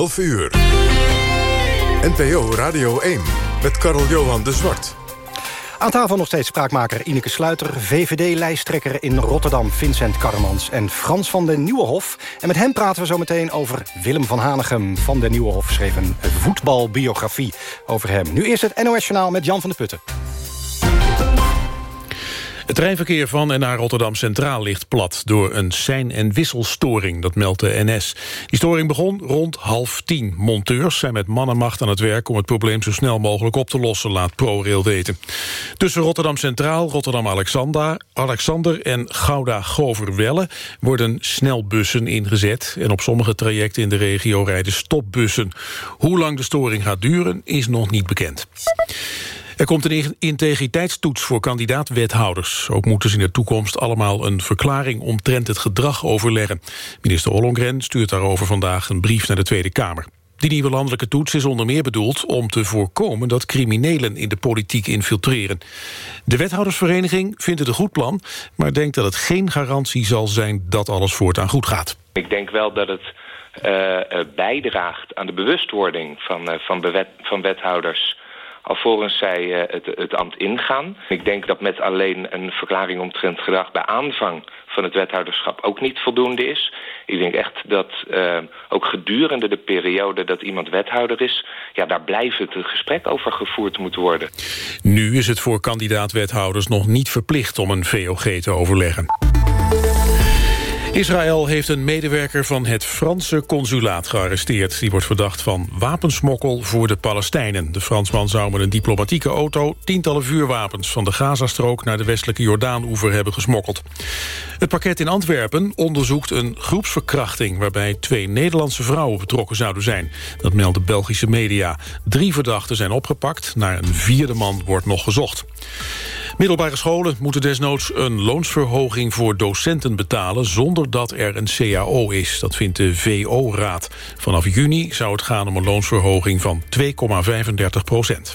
11 uur. NPO Radio 1 met Karel-Johan de Zwart. Aan tafel nog steeds spraakmaker Ineke Sluiter... VVD-lijsttrekker in Rotterdam Vincent Karremans... en Frans van den Nieuwenhof. En met hem praten we zo meteen over Willem van Hanegem. Van den Nieuwenhof schreef een voetbalbiografie over hem. Nu eerst het NOS Journaal met Jan van de Putten. Het treinverkeer van en naar Rotterdam Centraal ligt plat... door een sein- en wisselstoring, dat meldt de NS. Die storing begon rond half tien. Monteurs zijn met mannenmacht aan het werk... om het probleem zo snel mogelijk op te lossen, laat ProRail weten. Tussen Rotterdam Centraal, Rotterdam-Alexander Alexander en Gouda-Goverwelle... worden snelbussen ingezet... en op sommige trajecten in de regio rijden stopbussen. Hoe lang de storing gaat duren, is nog niet bekend. Er komt een integriteitstoets voor kandidaat-wethouders. Ook moeten ze in de toekomst allemaal een verklaring omtrent het gedrag overleggen. Minister Ollongren stuurt daarover vandaag een brief naar de Tweede Kamer. Die nieuwe landelijke toets is onder meer bedoeld om te voorkomen dat criminelen in de politiek infiltreren. De wethoudersvereniging vindt het een goed plan, maar denkt dat het geen garantie zal zijn dat alles voortaan goed gaat. Ik denk wel dat het uh, bijdraagt aan de bewustwording van, uh, van, van wethouders alvorens zij uh, het, het ambt ingaan. Ik denk dat met alleen een verklaring omtrent gedrag bij aanvang van het wethouderschap ook niet voldoende is. Ik denk echt dat uh, ook gedurende de periode dat iemand wethouder is... ja, daar blijvend een gesprek over gevoerd moet worden. Nu is het voor kandidaat-wethouders nog niet verplicht om een VOG te overleggen. Israël heeft een medewerker van het Franse consulaat gearresteerd. Die wordt verdacht van wapensmokkel voor de Palestijnen. De Fransman zou met een diplomatieke auto tientallen vuurwapens... van de Gazastrook naar de westelijke Jordaan-oever hebben gesmokkeld. Het pakket in Antwerpen onderzoekt een groepsverkrachting... waarbij twee Nederlandse vrouwen betrokken zouden zijn. Dat melden Belgische media. Drie verdachten zijn opgepakt. Naar een vierde man wordt nog gezocht. Middelbare scholen moeten desnoods een loonsverhoging voor docenten betalen... zonder dat er een CAO is. Dat vindt de VO-raad. Vanaf juni zou het gaan om een loonsverhoging van 2,35 procent.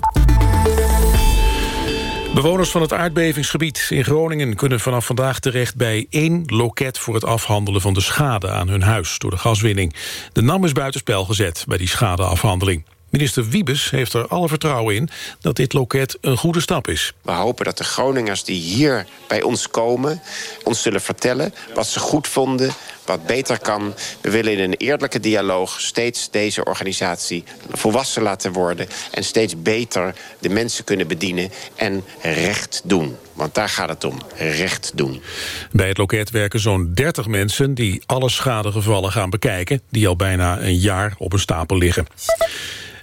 Bewoners van het aardbevingsgebied in Groningen kunnen vanaf vandaag terecht bij één loket voor het afhandelen van de schade aan hun huis door de gaswinning. De NAM is buitenspel gezet bij die schadeafhandeling. Minister Wiebes heeft er alle vertrouwen in dat dit loket een goede stap is. We hopen dat de Groningers die hier bij ons komen... ons zullen vertellen wat ze goed vonden, wat beter kan. We willen in een eerlijke dialoog steeds deze organisatie volwassen laten worden... en steeds beter de mensen kunnen bedienen en recht doen. Want daar gaat het om, recht doen. Bij het loket werken zo'n 30 mensen die alle schadegevallen gaan bekijken... die al bijna een jaar op een stapel liggen.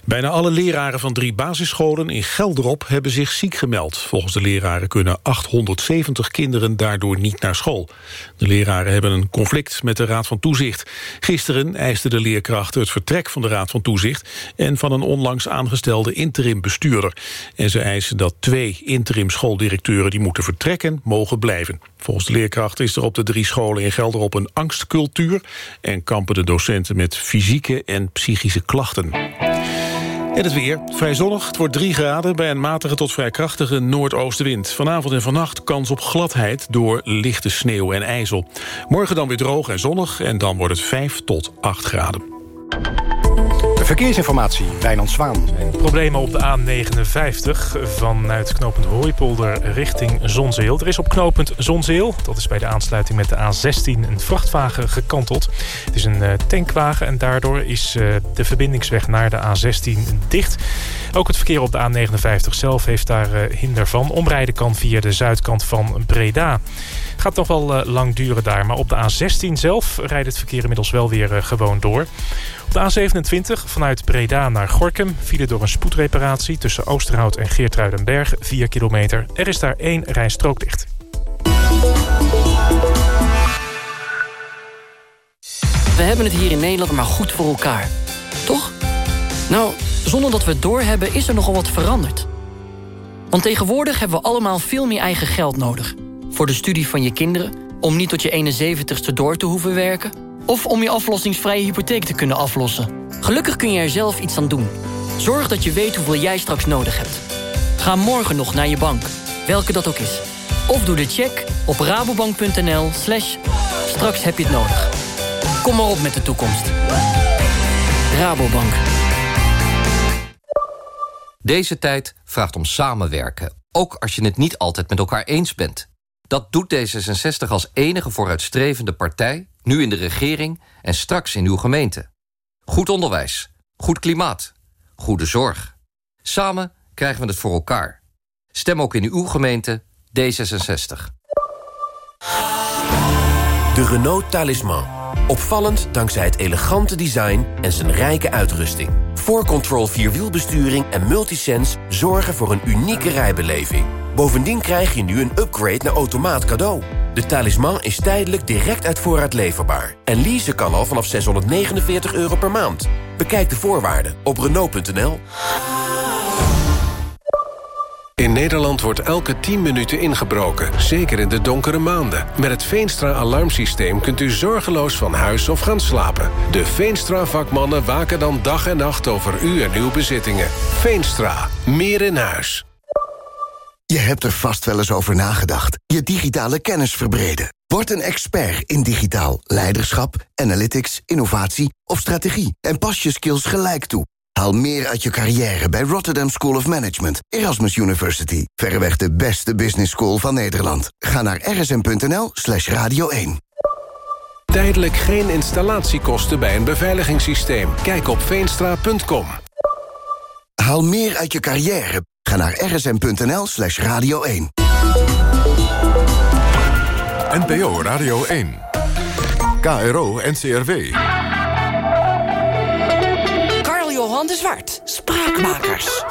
Bijna alle leraren van drie basisscholen in Gelderop hebben zich ziek gemeld. Volgens de leraren kunnen 870 kinderen daardoor niet naar school. De leraren hebben een conflict met de Raad van Toezicht. Gisteren eisten de leerkrachten het vertrek van de Raad van Toezicht... en van een onlangs aangestelde interim bestuurder. En ze eisen dat twee interim schooldirecteuren die moeten vertrekken... mogen blijven. Volgens de leerkrachten is er op de drie scholen in Gelderop een angstcultuur... en kampen de docenten met fysieke en psychische klachten. En het weer. Vrij zonnig. Het wordt 3 graden bij een matige tot vrij krachtige noordoostenwind. Vanavond en vannacht kans op gladheid door lichte sneeuw en ijzel. Morgen dan weer droog en zonnig en dan wordt het 5 tot 8 graden. Verkeersinformatie, Wijnand Zwaan. Problemen op de A59 vanuit knooppunt Hooipolder richting Zonzeel. Er is op knooppunt Zonzeel, dat is bij de aansluiting met de A16, een vrachtwagen gekanteld. Het is een uh, tankwagen en daardoor is uh, de verbindingsweg naar de A16 dicht. Ook het verkeer op de A59 zelf heeft daar uh, hinder van. Omrijden kan via de zuidkant van Breda. Gaat nog wel lang duren daar, maar op de A16 zelf rijdt het verkeer inmiddels wel weer gewoon door. Op de A27 vanuit Breda naar Gorkum vielen door een spoedreparatie... tussen Oosterhout en Geertruidenberg 4 kilometer. Er is daar één rijstrook dicht. We hebben het hier in Nederland maar goed voor elkaar. Toch? Nou, zonder dat we het doorhebben is er nogal wat veranderd. Want tegenwoordig hebben we allemaal veel meer eigen geld nodig. Voor de studie van je kinderen, om niet tot je 71ste door te hoeven werken of om je aflossingsvrije hypotheek te kunnen aflossen. Gelukkig kun je er zelf iets aan doen. Zorg dat je weet hoeveel jij straks nodig hebt. Ga morgen nog naar je bank, welke dat ook is. Of doe de check op rabobank.nl slash straks heb je het nodig. Kom maar op met de toekomst. Rabobank. Deze tijd vraagt om samenwerken, ook als je het niet altijd met elkaar eens bent. Dat doet D66 als enige vooruitstrevende partij, nu in de regering en straks in uw gemeente. Goed onderwijs, goed klimaat, goede zorg. Samen krijgen we het voor elkaar. Stem ook in uw gemeente D66. De Renault Talisman. Opvallend dankzij het elegante design en zijn rijke uitrusting. 4Control Vierwielbesturing en Multisense zorgen voor een unieke rijbeleving. Bovendien krijg je nu een upgrade naar automaat cadeau. De talisman is tijdelijk direct uit voorraad leverbaar. En leasen kan al vanaf 649 euro per maand. Bekijk de voorwaarden op Renault.nl. In Nederland wordt elke 10 minuten ingebroken, zeker in de donkere maanden. Met het Veenstra-alarmsysteem kunt u zorgeloos van huis of gaan slapen. De Veenstra-vakmannen waken dan dag en nacht over u en uw bezittingen. Veenstra, meer in huis. Je hebt er vast wel eens over nagedacht. Je digitale kennis verbreden. Word een expert in digitaal leiderschap, analytics, innovatie of strategie. En pas je skills gelijk toe. Haal meer uit je carrière bij Rotterdam School of Management, Erasmus University. Verreweg de beste business school van Nederland. Ga naar rsm.nl slash radio 1. Tijdelijk geen installatiekosten bij een beveiligingssysteem. Kijk op veenstra.com. Haal meer uit je carrière. Ga naar rsm.nl slash radio 1. NPO Radio 1. KRO NCRW. Johan de Zwart. Spraakmakers.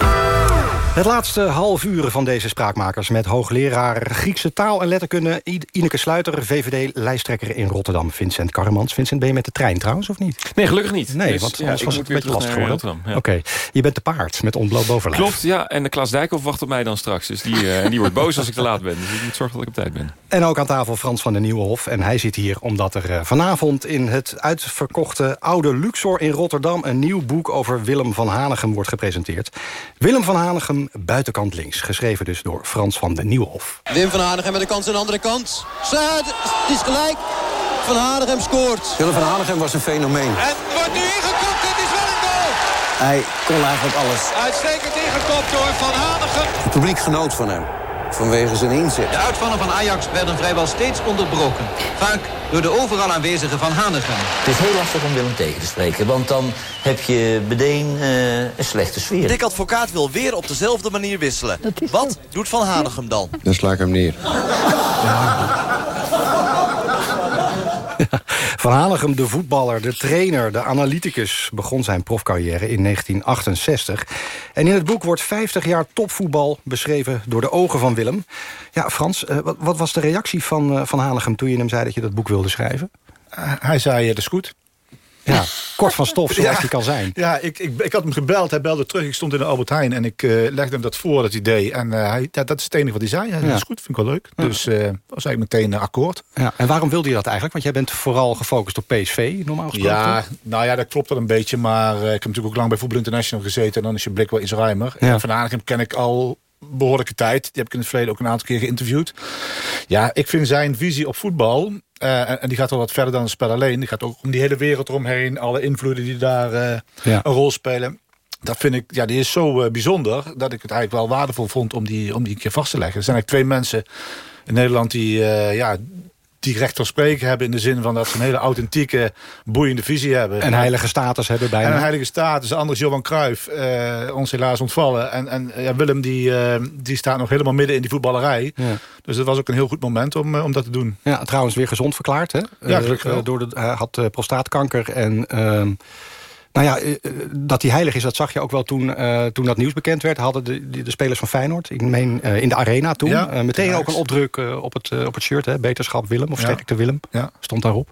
Het laatste half uur van deze spraakmakers... met hoogleraar Griekse taal en letterkunde... Ineke Sluiter, VVD-lijsttrekker in Rotterdam. Vincent Karremans. Vincent, ben je met de trein trouwens, of niet? Nee, gelukkig niet. Nee, dus, want ja, anders was het een beetje lastig geworden. Ja. Oké, je bent te paard met ontbloot bovenlijf. Klopt, ja. En de Klaas Dijkhoff wacht op mij dan straks. Dus die, uh, die wordt boos als ik te laat ben. Dus ik moet zorgen dat ik op tijd ben. En ook aan tafel Frans van den Nieuwenhof. En hij zit hier omdat er uh, vanavond in het uitverkochte Oude Luxor in Rotterdam... een nieuw boek over Willem van Hanegem wordt gepresenteerd. Willem van Hanegem, buitenkant links. Geschreven dus door Frans van den Nieuwenhof. Wim van Hanegem met de kans aan de andere kant. Zuid, het is gelijk. Van Hanegem scoort. Willem van Hanegem was een fenomeen. En wordt nu ingekopt, het is wel een goal. Hij kon eigenlijk alles. Uitstekend ingekopt door Van Hanegem. Het publiek genoot van hem. Vanwege zijn inzet. De uitvallen van Ajax werden vrijwel steeds onderbroken. Vaak door de overal aanwezige Van Hanegem. Het is heel lastig om Willem tegen te spreken. Want dan heb je meteen uh, een slechte sfeer. Dick Advocaat wil weer op dezelfde manier wisselen. Wat doet Van Hanegem dan? Dan sla ik hem neer. Van Hanegem, de voetballer, de trainer, de analyticus... begon zijn profcarrière in 1968. En in het boek wordt 50 jaar topvoetbal beschreven door de ogen van Willem. Ja, Frans, uh, wat, was de reactie van, uh, van Hanegem toen je hem zei dat je dat boek wilde schrijven? Uh, hij zei, dat is goed. Ja, kort van stof, zoals ja, die kan zijn. Ja, ik, ik, ik had hem gebeld, hij belde terug. Ik stond in de Albert Heijn en ik uh, legde hem dat voor, dat idee. En uh, hij, dat is het enige wat hij zei. Ja, dat is goed, vind ik wel leuk. Ja. Dus uh, was eigenlijk meteen akkoord. Ja, en waarom wilde je dat eigenlijk? Want jij bent vooral gefocust op PSV, normaal gesproken. Ja, nou ja, dat klopt wel een beetje. Maar ik heb natuurlijk ook lang bij Voetbal International gezeten. En dan is je blik wel iets ruimer. Ja. En Van Aanigem ken ik al behoorlijke tijd. Die heb ik in het verleden ook een aantal keer geïnterviewd. Ja, ik vind zijn visie op voetbal... Uh, en die gaat wel wat verder dan het spel alleen. Die gaat ook om die hele wereld eromheen. Alle invloeden die daar uh, ja. een rol spelen. Dat vind ik, ja, die is zo uh, bijzonder... dat ik het eigenlijk wel waardevol vond om die, om die een keer vast te leggen. Er zijn eigenlijk twee mensen in Nederland die... ja, die recht van spreken hebben in de zin van dat ze een hele authentieke, boeiende visie hebben. Een heilige status hebben bijna. En een heilige status. De andere is Johan Cruijff, uh, ons helaas ontvallen. En, en ja, Willem die, uh, die staat nog helemaal midden in die voetballerij. Ja. Dus dat was ook een heel goed moment om, uh, om dat te doen. Ja, trouwens weer gezond verklaard, hè? Ja, gelukkig wel. door de, hij had prostaatkanker en... nou ja, dat hij heilig is, dat zag je ook wel toen, uh, toen dat nieuws bekend werd. Hadden de, de, de spelers van Feyenoord, ik meen uh, in de arena toen... Ja, uh, meteen ook een opdruk op, het, op het shirt. Hè, Beterschap Willem, of sterkte ja. Willem, ja. stond daarop.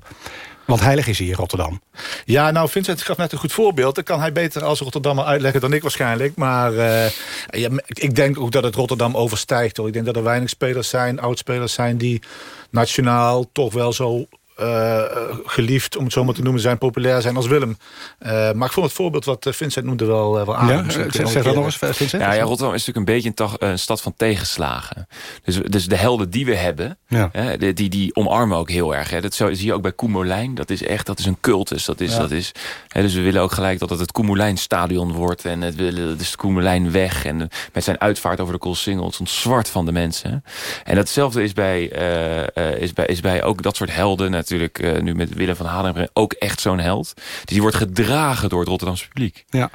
Want heilig is hij in Rotterdam. Ja, nou Vincent gaf net een goed voorbeeld. Dat kan hij beter als Rotterdammer uitleggen dan ik waarschijnlijk. Maar uh, ja, ik denk ook dat het Rotterdam overstijgt. Hoor. Ik denk dat er weinig spelers zijn, oudspelers zijn... die nationaal toch wel zo eh, geliefd, om het zo maar te noemen, zijn, populair zijn als Willem. Eh, maar ik vond het voorbeeld wat Vincent noemde wel, wel aardig. Ja, zeg, zeg dat nog eens, Vincent. Ja, ja, Rotterdam is natuurlijk een beetje een, tag, een stad van tegenslagen. Dus, dus de helden die we hebben, ja. hè, die, die, die omarmen ook heel erg. Hè. Dat zo, zie je ook bij Koemelijn. Dat is echt dat is een cultus. Dat is, Ja. dat is, hè, dus we willen ook gelijk dat het het Koemelijn stadion wordt. En het willen dus Koemelijn weg. En met zijn uitvaart over de Koolsingel. Het stond zwart van de mensen. En datzelfde is bij, eh, eh, is bij, is bij ook dat soort helden. Eh, nu met Willem van Hanegem ook echt zo'n held. Dus die wordt gedragen door het Rotterdamse publiek. Ja.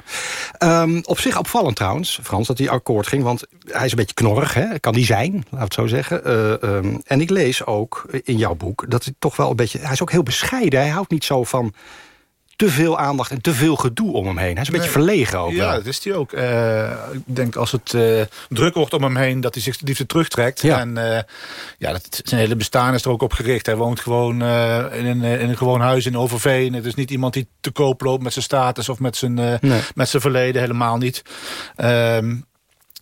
Ehm, op zich opvallend trouwens, Frans, dat hij akkoord ging. Want hij is een beetje knorrig, hè? kan die zijn, laten we het zo zeggen. Eh, ehm, en ik lees ook in jouw boek dat hij toch wel een beetje... Hij is ook heel bescheiden. Hij houdt niet zo van te veel aandacht en te veel gedoe om hem heen. Hij is een beetje verlegen ook Ja, wel. dat is hij ook. Eh, ik denk als het eh, druk wordt om hem heen... dat hij zich liefst terugtrekt. En eh, ja, dat, zijn hele bestaan is er ook op gericht. Hij woont gewoon in, een, in een gewoon huis in Overveen. Het is niet iemand die te koop loopt met zijn status... of met zijn, Nee. met zijn verleden, helemaal niet. Ehm,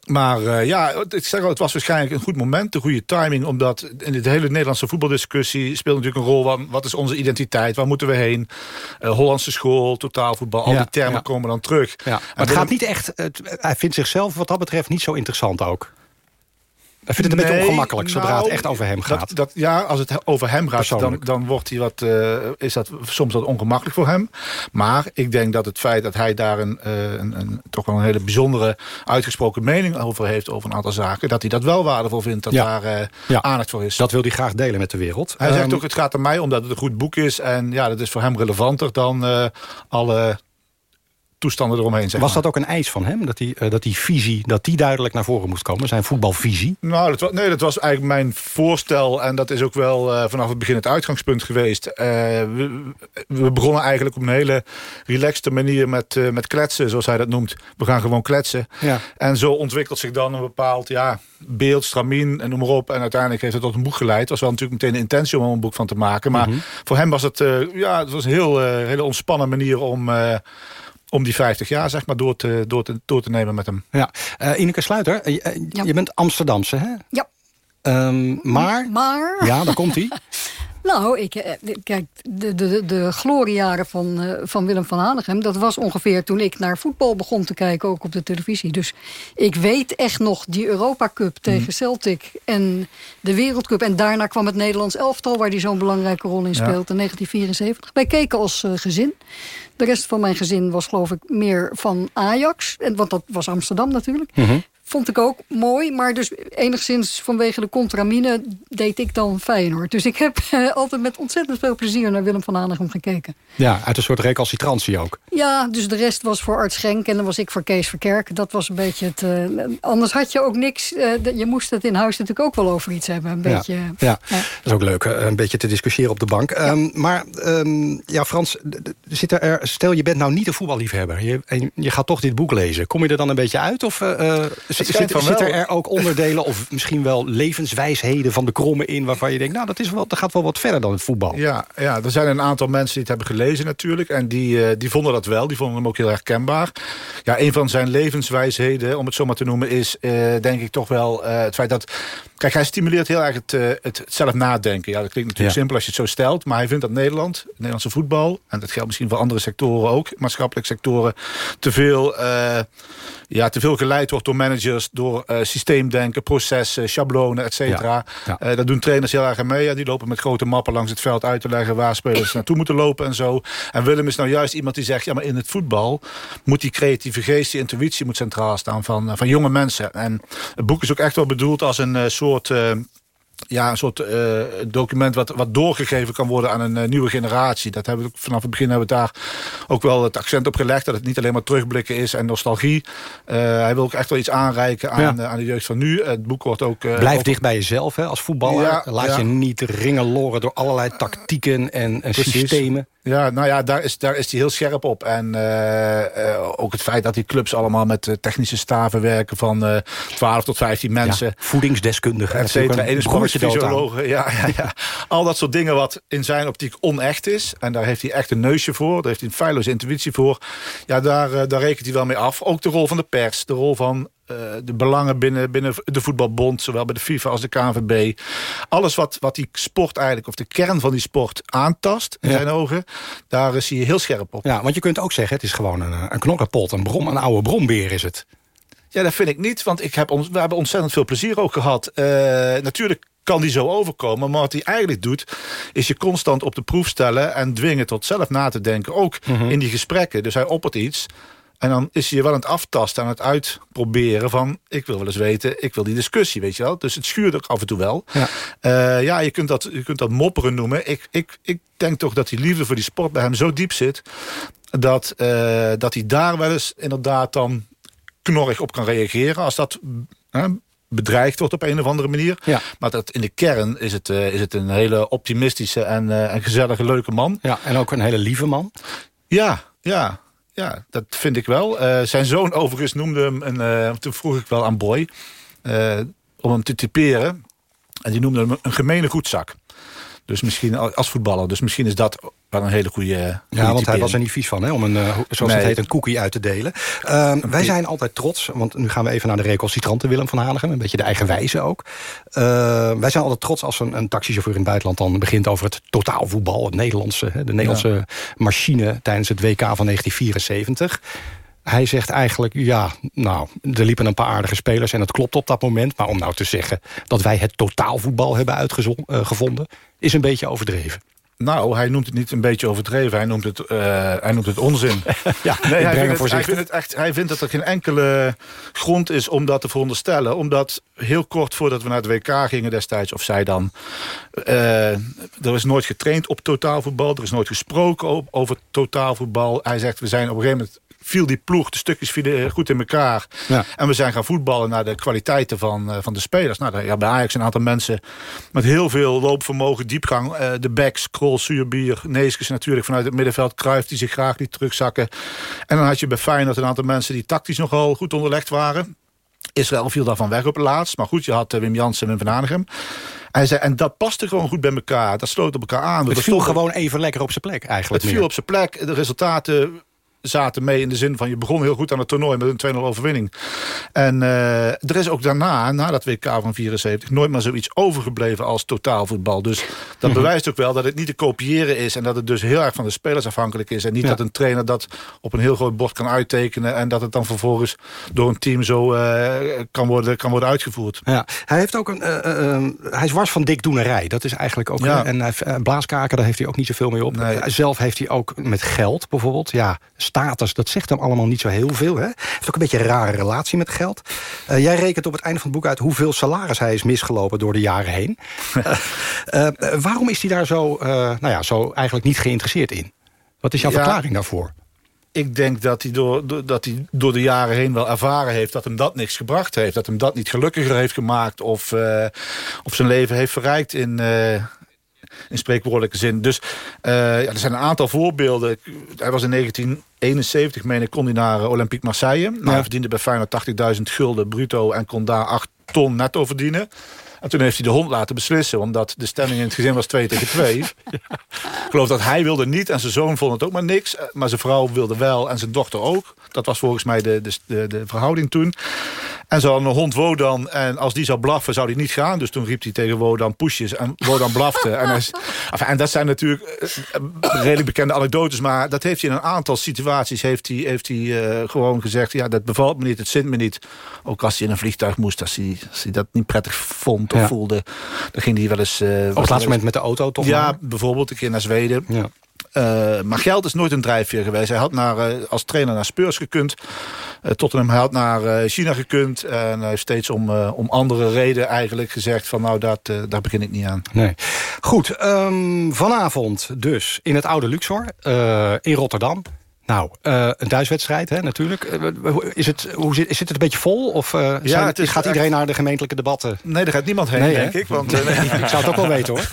maar eh, ja, ik zeg al, het was waarschijnlijk een goed moment, een goede timing. Omdat in de hele Nederlandse voetbaldiscussie speelt natuurlijk een rol. Van, wat is onze identiteit? Waar moeten we heen? Eh, Hollandse school, totaalvoetbal. Al Ja, die termen ja. komen dan terug. Ja, maar het gaat niet echt... Het, hij vindt zichzelf wat dat betreft niet zo interessant ook. Hij vindt het een beetje Nee, ongemakkelijk zodra nou, het echt over hem gaat. Dat, dat, ja, als het he- over hem gaat, dan, dan wordt hij wat, eh, is dat soms wat ongemakkelijk voor hem. Maar ik denk dat het feit dat hij daar een, eh, een, een, toch wel een hele bijzondere uitgesproken mening over heeft over een aantal zaken, dat hij dat wel waardevol vindt dat Ja. daar eh, Ja. aandacht voor is. Dat wil hij graag delen met de wereld. Hij zegt Ehm, ook, het gaat er mij om dat het een goed boek is. En ja, dat is voor hem relevanter dan alle toestanden eromheen. Zeg was maar. dat ook een eis van hem? Dat die, eh, dat die visie dat die duidelijk naar voren moest komen? Zijn voetbalvisie? Nou, dat was, nee, dat was eigenlijk mijn voorstel. En dat is ook wel eh, vanaf het begin het uitgangspunt geweest. Eh, we, we begonnen eigenlijk op een hele relaxte manier met, met kletsen, zoals hij dat noemt. We gaan gewoon kletsen. Ja. En zo ontwikkelt zich dan een bepaald ja, beeld, stramien en noem maar op. En uiteindelijk heeft het tot een boek geleid. Het was wel natuurlijk meteen de intentie om er een boek van te maken. Maar Mhm. voor hem was het, ja, het was een heel, hele ontspannen manier om... om die 50 jaar zeg maar, door, te, door, te, door te nemen met hem. Ja. Eh, Ineke Sluiter, eh, eh, je bent Amsterdamse, hè? Ja. Ehm, maar? Maar? Ja, daar komt hij. Nou, ik, kijk, de, de, de, gloriejaren van, eh, van Willem van Hanegem... dat was ongeveer toen ik naar voetbal begon te kijken, ook op de televisie. Dus ik weet echt nog die Europa Cup tegen Mhm. Celtic en de Wereldcup. En daarna kwam het Nederlands elftal, waar die zo'n belangrijke rol in Ja. speelt, in 1974. Wij keken als gezin. De rest van mijn gezin was geloof ik meer van Ajax. En, want dat was Amsterdam natuurlijk. Vond ik ook mooi, maar dus enigszins vanwege de contramine deed ik dan Feyenoord. Dus ik heb eh, altijd met ontzettend veel plezier naar Willem van Hanegem gekeken. Ja, uit een soort recalcitrantie ook. Ja, dus de rest was voor Art Schenk en dan was ik voor Kees Verkerk. Dat was een beetje het... eh, anders had je ook niks... eh, je moest het in huis natuurlijk ook wel over iets hebben. Een beetje... Ja, ja. dat is ook leuk, een beetje te discussiëren op de bank. Ehm, maar ehm, ja, Frans, zit er, stel je bent nou niet een voetballiefhebber... Je, en je gaat toch dit boek lezen. Kom je er dan een beetje uit? Of zit, zitten er ook onderdelen of misschien wel levenswijsheden van de kromme in... waarvan je denkt, nou, dat, is wel, dat gaat wel wat verder dan het voetbal. Ja, ja, er zijn een aantal mensen die het hebben gelezen natuurlijk. En die, eh, die vonden dat wel. Die vonden hem ook heel erg kenbaar. Ja, een van zijn levenswijsheden, om het zo maar te noemen... is eh, denk ik toch wel eh, het feit dat... Kijk, hij stimuleert heel erg het, het, zelf nadenken. Ja, dat klinkt natuurlijk Ja. simpel als je het zo stelt. Maar hij vindt dat Nederland, het Nederlandse voetbal... en dat geldt misschien voor andere sectoren ook... maatschappelijke sectoren, te veel... ja, te veel geleid wordt door managers, door eh, systeemdenken, processen, schablonen, et cetera. Ja, Eh, dat doen trainers heel erg aan mee. Ja, die lopen met grote mappen langs het veld uit te leggen waar spelers naartoe moeten lopen en zo. En Willem is nou juist iemand die zegt, ja, maar in het voetbal moet die creatieve geest, die intuïtie moet centraal staan van, eh, van jonge mensen. En het boek is ook echt wel bedoeld als een eh, soort... ja, een soort eh, document wat, wat doorgegeven kan worden aan een eh, nieuwe generatie. Dat hebben we ook vanaf het begin hebben we daar ook wel het accent op gelegd. Dat het niet alleen maar terugblikken is en nostalgie. Eh, hij wil ook echt wel iets aanreiken aan, Ja. aan de jeugd van nu. Het boek wordt ook... Blijf dicht bij jezelf hè, als voetballer. Ja, Laat ja. je niet ringen loren door allerlei tactieken en, systemen. Ja, nou ja, daar is, daar is hij heel scherp op. En ook het feit dat die clubs allemaal met technische staven werken... van eh 12 tot 15 mensen. Ja, voedingsdeskundigen. et cetera. Een sportfysiologen. Ja, ja, ja. Al dat soort dingen wat in zijn optiek onecht is. En daar heeft hij echt een neusje voor. Daar heeft hij een feilloze intuïtie voor. Ja, daar, eh, daar rekent hij wel mee af. Ook de rol van de pers. De rol van eh, de belangen binnen, binnen de voetbalbond... zowel bij de FIFA als de KNVB. Alles wat, wat die sport eigenlijk, of de kern van die sport aantast... in Ja. zijn ogen, daar is hij heel scherp op. Ja, want je kunt ook zeggen, het is gewoon een, een knokkerpot, een, brom, een oude brombeer is het. Ja, dat vind ik niet, want ik heb ons, we hebben ontzettend veel plezier ook gehad. Eh, natuurlijk kan die zo overkomen, maar wat hij eigenlijk doet... is je constant op de proef stellen en dwingen tot zelf na te denken. Ook in die gesprekken. Dus hij oppert iets... En dan is je wel aan het aftasten, aan het uitproberen van... ik wil wel eens weten, ik wil die discussie, weet je wel. Dus het schuurt ook af en toe wel. Ja, Eh, ja je, kunt dat, je kunt dat mopperen noemen. Ik, ik, ik denk toch dat die liefde voor die sport bij hem zo diep zit... dat, eh, dat hij daar wel eens inderdaad dan knorrig op kan reageren... als dat bedreigd wordt op een of andere manier. Ja. Maar dat in de kern is het, eh, is het een hele optimistische en, eh, en gezellige, leuke man. Ja, en ook een hele lieve man. Ja, ja, ja, dat vind ik wel. Eh, zijn zoon overigens noemde hem, een, eh, toen vroeg ik wel aan Boy... eh, om hem te typeren. En die noemde hem een gemene goedzak. Dus misschien als voetballer. Dus misschien is dat een hele goede. goede Ja, want hij was er niet vies van, hè, om een, eh, zoals Nee. het heet, een cookie uit te delen. Ehm, wij zijn altijd trots, want nu gaan we even naar de recalcitrante Willem van Hanegem. Een beetje de eigen wijze ook. Ehm, wij zijn altijd trots als een, een taxichauffeur in het buitenland dan begint over het totaalvoetbal. Het Nederlandse, hè, de Nederlandse machine tijdens het WK van 1974. Hij zegt eigenlijk, ja, nou, er liepen een paar aardige spelers... en dat klopt op dat moment. Maar om nou te zeggen dat wij het totaalvoetbal hebben uitgevonden... is een beetje overdreven. Nou, hij noemt het niet een beetje overdreven. Hij noemt het, eh, hij noemt het onzin. Ja, nee, hij, vindt het, hij, vindt het echt, hij vindt dat er geen enkele grond is om dat te veronderstellen. Omdat heel kort voordat we naar het WK gingen destijds... of zij dan... eh, er is nooit getraind op totaalvoetbal. Er is nooit gesproken op, over totaalvoetbal. Hij zegt, we zijn op een gegeven moment... viel die ploeg, de stukjes vielen goed in elkaar. Ja. En we zijn gaan voetballen naar de kwaliteiten van, eh, van de spelers. Nou, daar- ja, bij Ajax een aantal mensen met heel veel loopvermogen, diepgang. eh, de backs, Krol, Suurbier, Neeskens natuurlijk vanuit het middenveld. Kruif die zich graag liet terugzakken. En dan had je bij Feyenoord een aantal mensen die tactisch nogal goed onderlegd waren. Israël viel daarvan weg op het laatst. Maar goed, je had eh, Wim Jansen en Wim van Hanegem. Hij zei, en dat paste gewoon goed bij elkaar. Dat sloot op elkaar aan. Het viel gewoon even lekker op zijn plek eigenlijk. het viel op zijn plek. De resultaten zaten mee in de zin van... je begon heel goed aan het toernooi met een 2-0 overwinning. En eh, er is ook daarna, na dat WK van 74... nooit meer zoiets overgebleven als totaalvoetbal. Dus dat Mhm. bewijst ook wel dat het niet te kopiëren is... en dat het dus heel erg van de spelers afhankelijk is. En niet Ja. dat een trainer dat op een heel groot bord kan uittekenen... en dat het dan vervolgens door een team zo eh, kan, worden, kan worden uitgevoerd. Ja, hij heeft ook een. eh, hij is wars van dikdoenerij. Dat is eigenlijk ook. Ja. En hij, blaaskaken, daar heeft hij ook niet zoveel mee op. Zelf heeft hij ook met geld bijvoorbeeld. Ja, status, dat zegt hem allemaal niet zo heel veel. Hè? Hij heeft ook een beetje een rare relatie met geld. Eh, jij rekent op het einde van het boek uit hoeveel salaris hij is misgelopen door de jaren heen. Eh, eh, waarom is hij daar zo, nou ja, zo eigenlijk niet geïnteresseerd in? Wat is jouw Ja. verklaring daarvoor? ik denk dat hij, door, dat hij door de jaren heen wel ervaren heeft... dat hem dat niks gebracht heeft. Dat hem dat niet gelukkiger heeft gemaakt... of, of zijn leven heeft verrijkt in, in spreekwoordelijke zin. Dus ja, er zijn een aantal voorbeelden. Hij was in 1971, meen ik, kon hij naar eh, Olympique Marseille. Nou, Hij verdiende bij Feyenoord 80.000 gulden bruto... en kon daar 8 ton netto verdienen. En toen heeft hij de hond laten beslissen... omdat de stemming in het gezin was 2 tegen 2. Ik geloof dat hij wilde niet en zijn zoon vond het ook maar niks. eh, Maar zijn vrouw wilde wel en zijn dochter ook. Dat was volgens mij de, de, de, de verhouding toen. En een hond Wodan en als die zou blaffen zou die niet gaan. Dus toen riep hij tegen Wodan poesjes en Wodan blafte. en, hij, enfin, en dat zijn natuurlijk eh, redelijk bekende anekdotes. Maar dat heeft hij in een aantal situaties heeft hij, heeft hij, eh, gewoon gezegd... ja, dat bevalt me niet, het zint me niet. Ook als hij in een vliegtuig moest, als hij, als hij dat niet prettig vond Ja. voelde... dan ging hij wel eens... eh, Op het laatste moment met de auto toch? ja, maar? bijvoorbeeld een keer naar Zweden. Ja. Eh, maar geld is nooit een drijfveer geweest. Hij had naar, eh, als trainer naar Spurs gekund. Uh, Tottenham hij had naar China gekund. En hij heeft steeds om, om andere reden eigenlijk gezegd... van nou, dat, daar begin ik niet aan. Nee. Goed, ehm, vanavond dus in het oude Luxor in Rotterdam. Nou, eh, een thuiswedstrijd hè, natuurlijk. Eh, hoe- Is het, hoe zit, is het een beetje vol? Of eh, zijn- het is gaat echt- iedereen naar de gemeentelijke debatten? Nee, daar gaat niemand heen, Nee, denk hè? ik. Want, nee. ik zou het ook wel weten, hoor.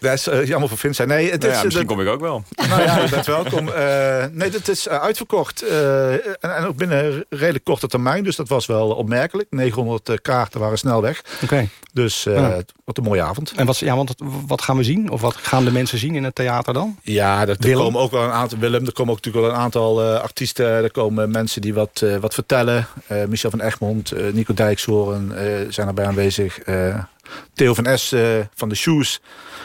Dat is jammer voor Vincent. Nee, het Nou is, ja, misschien dat- kom ik ook wel. Nou ja, bent welkom. Eh, nee, dit is uitverkocht. eh, en, en ook binnen een redelijk korte termijn. Dus dat was wel opmerkelijk. 900 eh, kaarten waren snel weg. Oké. Dus eh, Ja. het wordt een mooie avond. En wat, ja, want wat gaan we zien? Of wat gaan de mensen zien in het theater dan? Ja, er, er komen ook wel een aantal... Willem, er komen ook natuurlijk natuurlijk wel een aantal uh, artiesten. Er komen mensen die wat, uh, wat vertellen. Uh, Michel van Egmond, Nico Dijkshoorn zijn erbij aanwezig. Theo van S van de Shoes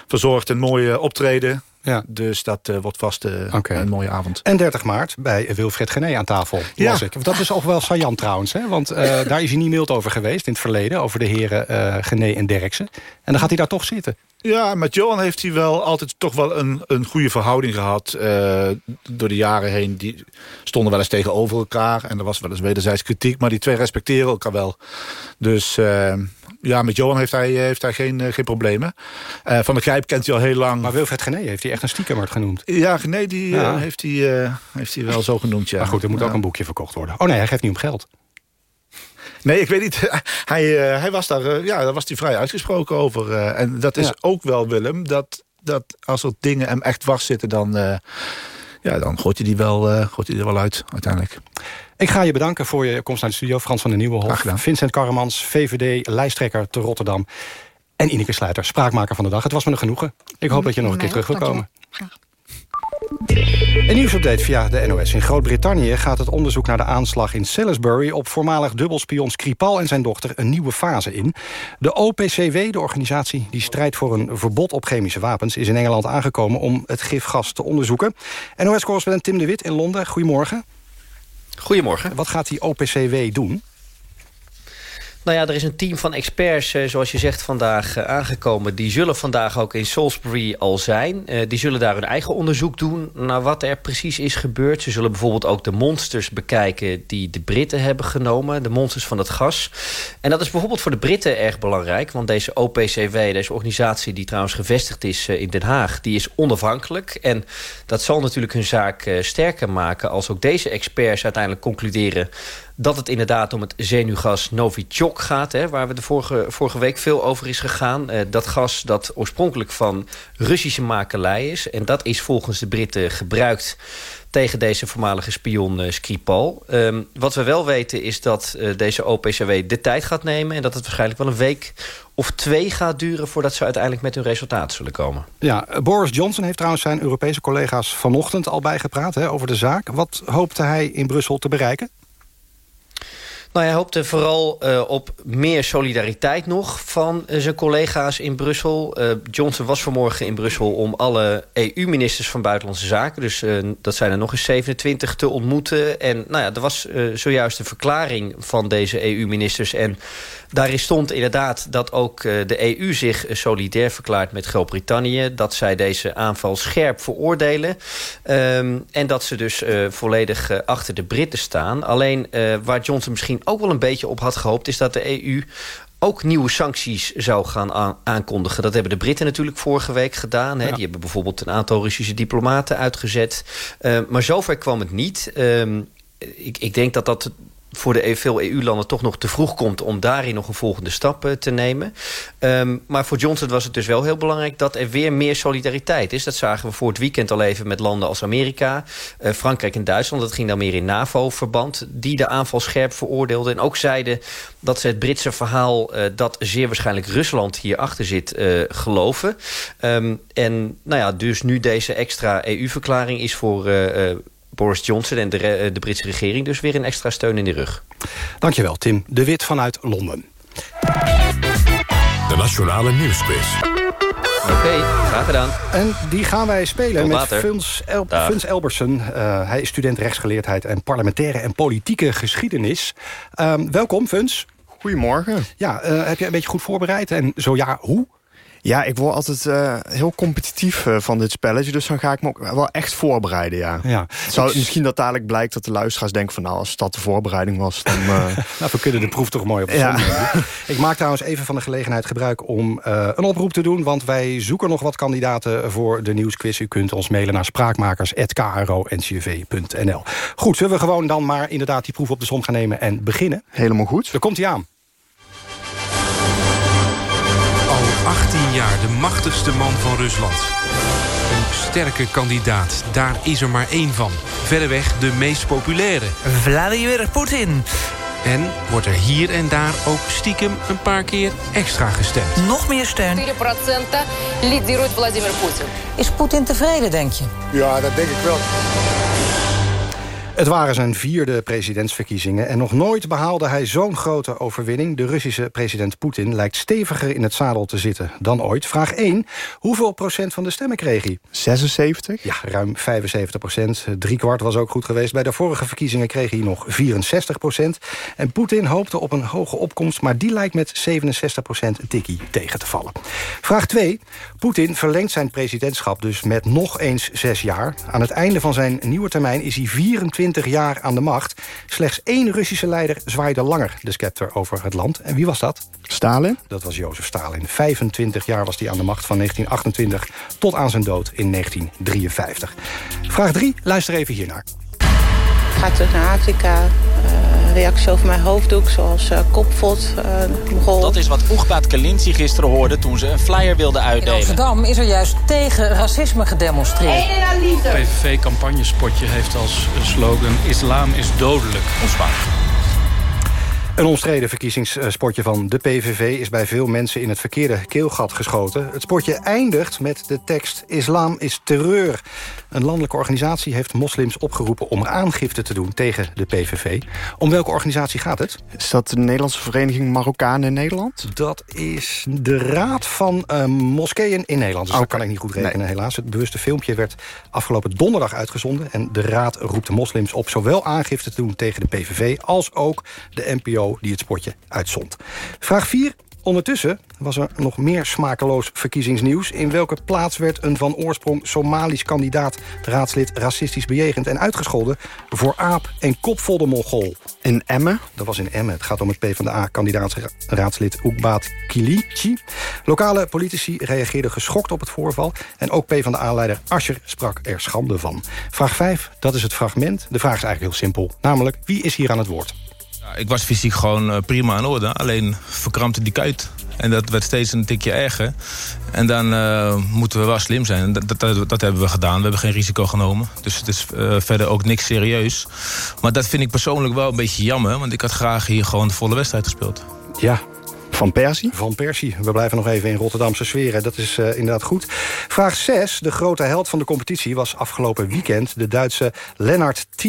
verzorgt een mooie optreden. Ja. Dus dat uh, wordt vast uh, okay. een mooie avond. En 30 maart bij Wilfred Gené aan tafel, ja. ik. Dat is ook wel saillant trouwens. Hè? Want uh, daar is hij niet mild over geweest in het verleden. Over de heren Gené en Derksen. En dan gaat hij daar toch zitten. Ja, met Johan heeft hij wel altijd toch wel een, een goede verhouding gehad. door de jaren heen. Die stonden wel eens tegenover elkaar. En er was wel eens wederzijds kritiek. Maar die twee respecteren elkaar wel. Dus ja, met Johan heeft hij, heeft hij geen, geen problemen. van de Grijp kent hij al heel lang. Maar Wilfred Gené heeft hij echt een stiekemert genoemd. Ja, Gené die, ja. Heeft, hij, heeft hij wel zo genoemd, ja. Maar goed, er moet ook een boekje verkocht worden. Oh nee, hij geeft niet om geld. Nee, ik weet niet. Hij, hij was daar, ja, daar was hij vrij uitgesproken over. en dat is ja. ook wel, Willem, dat, dat als er dingen hem echt dwars zitten... dan, ja, dan gooit hij die wel, gooit hij er wel uit, uiteindelijk. Ik ga je bedanken voor je komst naar de studio. Frans van den Nieuwenhof, Vincent Karremans, VVD, lijsttrekker te Rotterdam. En Ineke Sluiter, spraakmaker van de dag. Het was me een genoegen. Ik hoop dat je nog een keer terug wil komen. Graag. Een nieuwsupdate via de NOS. In Groot-Brittannië gaat het onderzoek naar de aanslag in Salisbury... op voormalig dubbelspion Skripal en zijn dochter een nieuwe fase in. De OPCW, de organisatie die strijdt voor een verbod op chemische wapens... is in Engeland aangekomen om het gifgas te onderzoeken. NOS-correspondent Tim de Wit in Londen, goedemorgen. Goedemorgen. Wat gaat die OPCW doen? Nou ja, er is een team van experts, eh, zoals je zegt, vandaag eh, aangekomen. Die zullen vandaag ook in Salisbury al zijn. Eh, die zullen daar hun eigen onderzoek doen naar wat er precies is gebeurd. Ze zullen bijvoorbeeld ook de monsters bekijken die de Britten hebben genomen. De monsters van het gas. En dat is bijvoorbeeld voor de Britten erg belangrijk. Want deze OPCW, deze organisatie die trouwens gevestigd is in Den Haag... die is onafhankelijk. En dat zal natuurlijk hun zaak sterker maken... als ook deze experts uiteindelijk concluderen dat het inderdaad om het zenuwgas Novichok gaat... Hè, waar we de vorige, vorige week veel over is gegaan. Uh, dat gas dat oorspronkelijk van Russische makelij is. En dat is volgens de Britten gebruikt tegen deze voormalige spion uh, Skripal. Um, wat we wel weten is dat uh, deze OPCW de tijd gaat nemen... en dat het waarschijnlijk wel een week of twee gaat duren... voordat ze uiteindelijk met hun resultaat zullen komen. Ja, Boris Johnson heeft trouwens zijn Europese collega's vanochtend al bijgepraat hè, over de zaak. Wat hoopte hij in Brussel te bereiken? Nou, hij hoopte vooral uh, op meer solidariteit nog van uh, zijn collega's in Brussel. Uh, Johnson was vanmorgen in Brussel om alle EU-ministers van Buitenlandse Zaken... dus dat zijn er nog eens 27 te ontmoeten. En nou ja, er was zojuist een verklaring van deze EU-ministers... en Daarin stond inderdaad dat ook de EU zich solidair verklaart met Groot-Brittannië. Dat zij deze aanval scherp veroordelen. Um, en dat ze dus uh, volledig uh, achter de Britten staan. Alleen uh, waar Johnson misschien ook wel een beetje op had gehoopt... is dat de EU ook nieuwe sancties zou gaan aankondigen. Dat hebben de Britten natuurlijk vorige week gedaan. Hè. Ja. Die hebben bijvoorbeeld een aantal Russische diplomaten uitgezet. Maar zover kwam het niet. Uh, ik, ik denk dat dat voor de veel EU-landen toch nog te vroeg komt... om daarin nog een volgende stap uh, te nemen. Um, maar voor Johnson was het dus wel heel belangrijk... dat er weer meer solidariteit is. Dat zagen we voor het weekend al even met landen als Amerika... Uh, Frankrijk en Duitsland. Dat ging dan meer in NAVO-verband. Die de aanval scherp veroordeelden. En ook zeiden dat ze het Britse verhaal... Uh, dat zeer waarschijnlijk Rusland hierachter zit, geloven. Um, en nou ja, dus nu deze extra EU-verklaring is voor... Boris Johnson en de, de, Britse regering dus weer een extra steun in de rug. Dankjewel, Tim. De Wit vanuit Londen. De Nationale Nieuwsquiz. Oké, okay, graag gedaan. En die gaan wij spelen met Funs, El Funs Elbersen. Uh, hij is student rechtsgeleerdheid en parlementaire en politieke geschiedenis. Uh, welkom, Funs. Goedemorgen. Ja, uh, heb je een beetje goed voorbereid? En zo ja, hoe? Ja, ik word altijd uh, heel competitief uh, van dit spelletje. Dus dan ga ik me ook wel echt voorbereiden, ja. ja. Zou, misschien dat dadelijk blijkt dat de luisteraars denken van... nou, als dat de voorbereiding was, dan... Uh... nou, we kunnen de proef toch mooi op de ja. Ik maak trouwens even van de gelegenheid gebruik om een oproep te doen... want wij zoeken nog wat kandidaten voor de nieuwsquiz. U kunt ons mailen naar spraakmakers.kro.ncv.nl Goed, zullen we gewoon dan maar inderdaad die proef op de som gaan nemen en beginnen? Helemaal goed. Daar komt hij aan. 18 jaar de machtigste man van Rusland. Een sterke kandidaat, daar is er maar één van. Verreweg de meest populaire. Vladimir Poetin. En wordt er hier en daar ook stiekem een paar keer extra gestemd. Nog meer steun. 4% lideriert Vladimir Poetin. Is Poetin tevreden, denk je? Ja, dat denk ik wel. Het waren zijn vierde presidentsverkiezingen... en nog nooit behaalde hij zo'n grote overwinning. De Russische president Poetin lijkt steviger in het zadel te zitten dan ooit. Vraag 1. Hoeveel procent van de stemmen kreeg hij? 76? Ja, ruim 75 procent. Drie kwart was ook goed geweest. Bij de vorige verkiezingen kreeg hij nog 64 procent. En Poetin hoopte op een hoge opkomst... maar die lijkt met 67 procent een tikkie tegen te vallen. Vraag 2. Poetin verlengt zijn presidentschap dus met nog eens zes jaar. Aan het einde van zijn nieuwe termijn is hij 24 jaar aan de macht. Slechts één Russische leider zwaaide langer de scepter over het land. En wie was dat? Stalin? Dat was Jozef Stalin. 25 jaar was hij aan de macht van 1928 tot aan zijn dood in 1953. Vraag 3, luister even hiernaar. Ik ga terug naar Afrika. Uh, reactie over mijn hoofddoek, zoals uh, kopvot, uh, Dat is wat Oegbaat Kalinci gisteren hoorde toen ze een flyer wilde uitdelen. In Amsterdam is er juist tegen racisme gedemonstreerd. Het PVV-campagnespotje heeft als slogan... Islam is dodelijk. Ontspannen. Een omstreden verkiezingsspotje van de PVV... is bij veel mensen in het verkeerde keelgat geschoten. Het spotje eindigt met de tekst Islam is terreur. Een landelijke organisatie heeft moslims opgeroepen... om aangifte te doen tegen de PVV. Om welke organisatie gaat het? Is dat de Nederlandse Vereniging Marokkanen in Nederland? Dat is de Raad van uh, Moskeeën in Nederland. Dus dat kan ik niet goed rekenen, nee. helaas. Het bewuste filmpje werd afgelopen donderdag uitgezonden... en de Raad roept de moslims op zowel aangifte te doen tegen de PVV... als ook de NPO die het spotje uitzond. Vraag 4. Ondertussen was er nog meer smakeloos verkiezingsnieuws. In welke plaats werd een van oorsprong Somalisch kandidaat... raadslid racistisch bejegend en uitgescholden... voor aap en mongool? In Emmen? Dat was in Emmen. Het gaat om het PvdA-kandidaat raadslid Oekbaat Kilici. Lokale politici reageerden geschokt op het voorval... en ook PvdA-leider Ascher sprak er schande van. Vraag 5, dat is het fragment. De vraag is eigenlijk heel simpel. Namelijk, wie is hier aan het woord? Ik was fysiek gewoon prima in orde. Alleen verkrampte die kuit. En dat werd steeds een tikje erger. En dan uh, moeten we wel slim zijn. Dat, hebben we gedaan. We hebben geen risico genomen. Dus het is uh, verder ook niks serieus. Maar dat vind ik persoonlijk wel een beetje jammer. Want ik had graag hier gewoon de volle wedstrijd gespeeld. Ja, van Persie? Van Persie. We blijven nog even in Rotterdamse sfeer. Dat is uh, inderdaad goed. Vraag 6. De grote held van de competitie was afgelopen weekend... de Duitse Lennart T.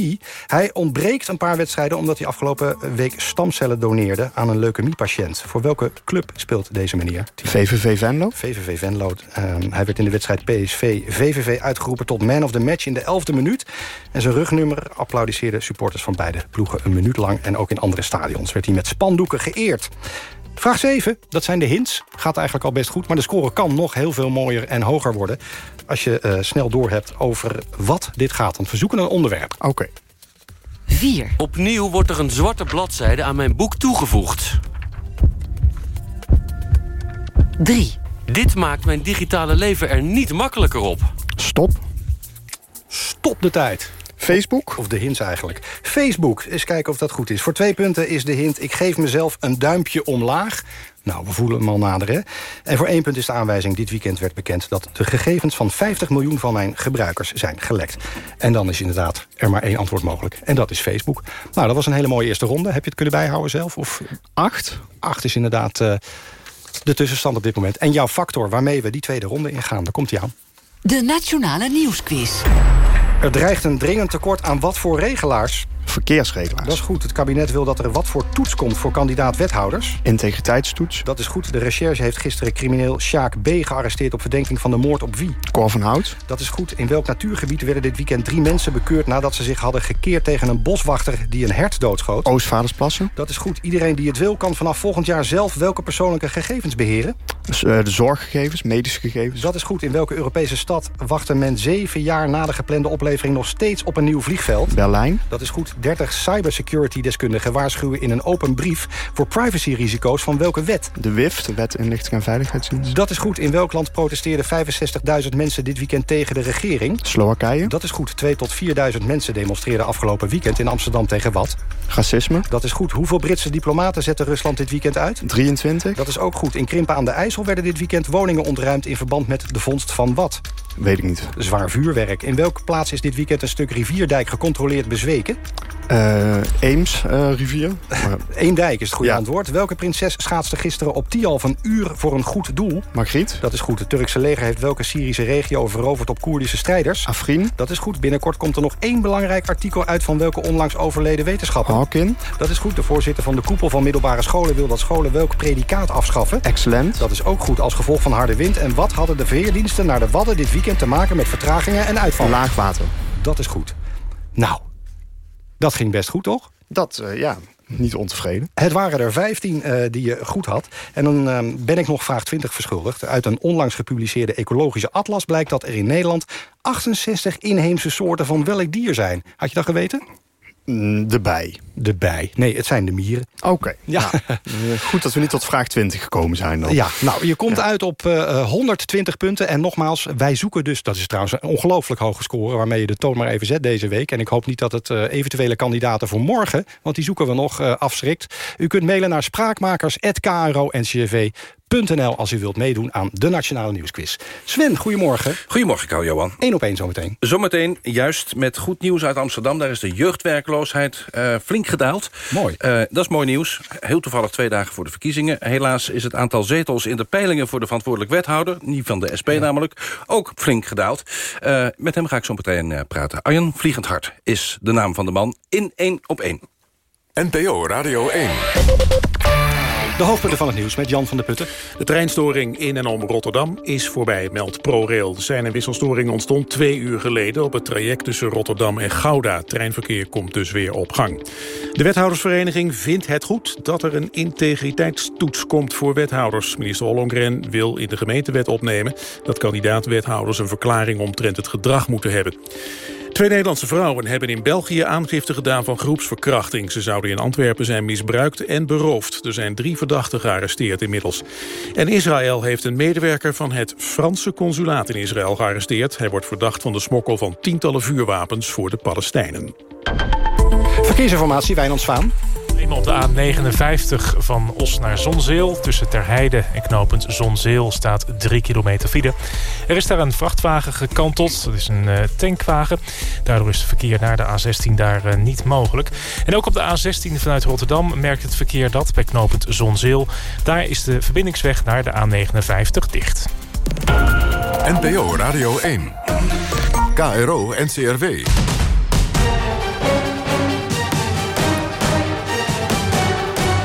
Hij ontbreekt een paar wedstrijden... omdat hij afgelopen week stamcellen doneerde aan een leukemiepatiënt. Voor welke club speelt deze meneer? VVV Venlo? VVV Venlo. Um, hij werd in de wedstrijd PSV VVV uitgeroepen tot man of the match in de 11e minuut. En zijn rugnummer applaudisseerden supporters van beide ploegen een minuut lang. En ook in andere stadions werd hij met spandoeken geëerd. Vraag 7, dat zijn de hints. Gaat eigenlijk al best goed, maar de score kan nog heel veel mooier en hoger worden... als je uh, snel doorhebt over wat dit gaat. Want we zoeken een onderwerp. Oké. Okay. 4. Opnieuw wordt er een zwarte bladzijde aan mijn boek toegevoegd. 3. Dit maakt mijn digitale leven er niet makkelijker op. Stop. Stop de tijd. Facebook? Of de hints eigenlijk. Facebook, eens kijken of dat goed is. Voor twee punten is de hint... ik geef mezelf een duimpje omlaag. Nou, we voelen hem al naderen. En voor één punt is de aanwijzing... dit weekend werd bekend dat de gegevens van 50 miljoen van mijn gebruikers zijn gelekt. En dan is inderdaad er maar één antwoord mogelijk. En dat is Facebook. Nou, dat was een hele mooie eerste ronde. Heb je het kunnen bijhouden zelf? Of acht? Acht is inderdaad uh, de tussenstand op dit moment. En jouw factor waarmee we die tweede ronde ingaan, daar komt hij aan. De Nationale Nieuwsquiz. Er dreigt een dringend tekort aan wat voor regelaars? Verkeersregelaars. Dat is goed. Het kabinet wil dat er wat voor toets komt voor kandidaat-wethouders. Integriteitstoets. Dat is goed. De recherche heeft gisteren crimineel Sjaak B. gearresteerd... op verdenking van de moord op wie? Cor van Hout. Dat is goed. In welk natuurgebied werden dit weekend drie mensen bekeurd... nadat ze zich hadden gekeerd tegen een boswachter die een hert doodschoot? Oostvaardersplassen. Dat is goed. Iedereen die het wil kan vanaf volgend jaar zelf... welke persoonlijke gegevens beheren? Dus, uh, de zorggegevens, medische gegevens. Dat is goed. In welke Europese stad wachtte men zeven jaar... na de geplande oplevering nog steeds op een nieuw vliegveld? Berlijn. Dat is goed. 30 cybersecurity-deskundigen waarschuwen in een open brief... voor privacyrisico's van welke wet? De WIF, de Wet Inlichting en Veiligheidsdienst. Dat is goed. In welk land protesteerden 65.000 mensen dit weekend tegen de regering? Slowakije. Dat is goed. 2 tot 4.000 mensen demonstreerden afgelopen weekend in Amsterdam tegen wat? Racisme. Dat is goed. Hoeveel Britse diplomaten zetten Rusland dit weekend uit? 23. Dat is ook goed. In Krimpen aan de IJssel werden dit weekend woningen ontruimd... in verband met de vondst van wat? Weet ik niet. Zwaar vuurwerk. In welke plaats is dit weekend een stuk rivierdijk gecontroleerd bezweken? Uh, Eems uh, rivier. Eendijk is het goede ja. antwoord. Welke prinses schaatste gisteren op Tialf een uur voor een goed doel? Margriet. Dat is goed. Het Turkse leger heeft welke Syrische regio veroverd op Koerdische strijders? Afrin. Dat is goed. Binnenkort komt er nog één belangrijk artikel uit van welke onlangs overleden wetenschapper? Hawkin. Dat is goed. De voorzitter van de koepel van middelbare scholen wil dat scholen welk predicaat afschaffen? Excellent. Dat is ook goed als gevolg van harde wind. En wat hadden de veerdiensten naar de Wadden dit weekend te maken met vertragingen en uitval? Laagwater. Dat is goed. Nou, dat ging best goed, toch? Dat, uh, ja, niet ontevreden. Het waren er 15 uh, die je goed had. En dan uh, ben ik nog vraag 20 verschuldigd. Uit een onlangs gepubliceerde ecologische atlas blijkt dat er in Nederland 68 inheemse soorten van welk dier zijn. Had je dat geweten? De bij. De bij. Nee, het zijn de mieren. Oké. Ja. Nou, goed dat we niet tot vraag 20 gekomen zijn dan. Ja, nou, je komt ja. uit op uh, 120 punten. En nogmaals, wij zoeken dus... dat is trouwens een ongelooflijk hoge score... waarmee je de toon maar even zet deze week. En ik hoop niet dat het uh, eventuele kandidaten voor morgen... want die zoeken we nog uh, afschrikt. U kunt mailen naar spraakmakers.kro.ncv .nl als u wilt meedoen aan de Nationale Nieuwsquiz. Sven, goedemorgen. Goedemorgen, Karl Johan. Eén op één zometeen. Zometeen, juist met goed nieuws uit Amsterdam. Daar is de jeugdwerkloosheid uh, flink gedaald. Mooi. Uh, dat is mooi nieuws. Heel toevallig twee dagen voor de verkiezingen. Helaas is het aantal zetels in de peilingen voor de verantwoordelijk wethouder... niet van de SP ja. namelijk, ook flink gedaald. Uh, met hem ga ik zo meteen praten. Arjen Vliegend Hart is de naam van de man in één op één. NPO Radio 1. De hoofdpunten van het nieuws met Jan van der Putten. De treinstoring in en om Rotterdam is voorbij, meldt ProRail. De zijn- en wisselstoring ontstond twee uur geleden... op het traject tussen Rotterdam en Gouda. Treinverkeer komt dus weer op gang. De wethoudersvereniging vindt het goed... dat er een integriteitstoets komt voor wethouders. Minister Ollongren wil in de gemeentewet opnemen... dat kandidaat-wethouders een verklaring omtrent het gedrag moeten hebben. Twee Nederlandse vrouwen hebben in België aangifte gedaan van groepsverkrachting. Ze zouden in Antwerpen zijn misbruikt en beroofd. Er zijn drie verdachten gearresteerd inmiddels. En Israël heeft een medewerker van het Franse consulaat in Israël gearresteerd. Hij wordt verdacht van de smokkel van tientallen vuurwapens voor de Palestijnen. Verkeersinformatie, Wijnand Zwaan. Op de A59 van Os naar Zonzeel. Tussen Terheide en knooppunt Zonzeel staat 3 kilometer file. Er is daar een vrachtwagen gekanteld. Dat is een uh, tankwagen. Daardoor is het verkeer naar de A16 daar uh, niet mogelijk. En ook op de A16 vanuit Rotterdam merkt het verkeer dat bij knooppunt Zonzeel. Daar is de verbindingsweg naar de A59 dicht. NPO Radio 1. KRO NCRW.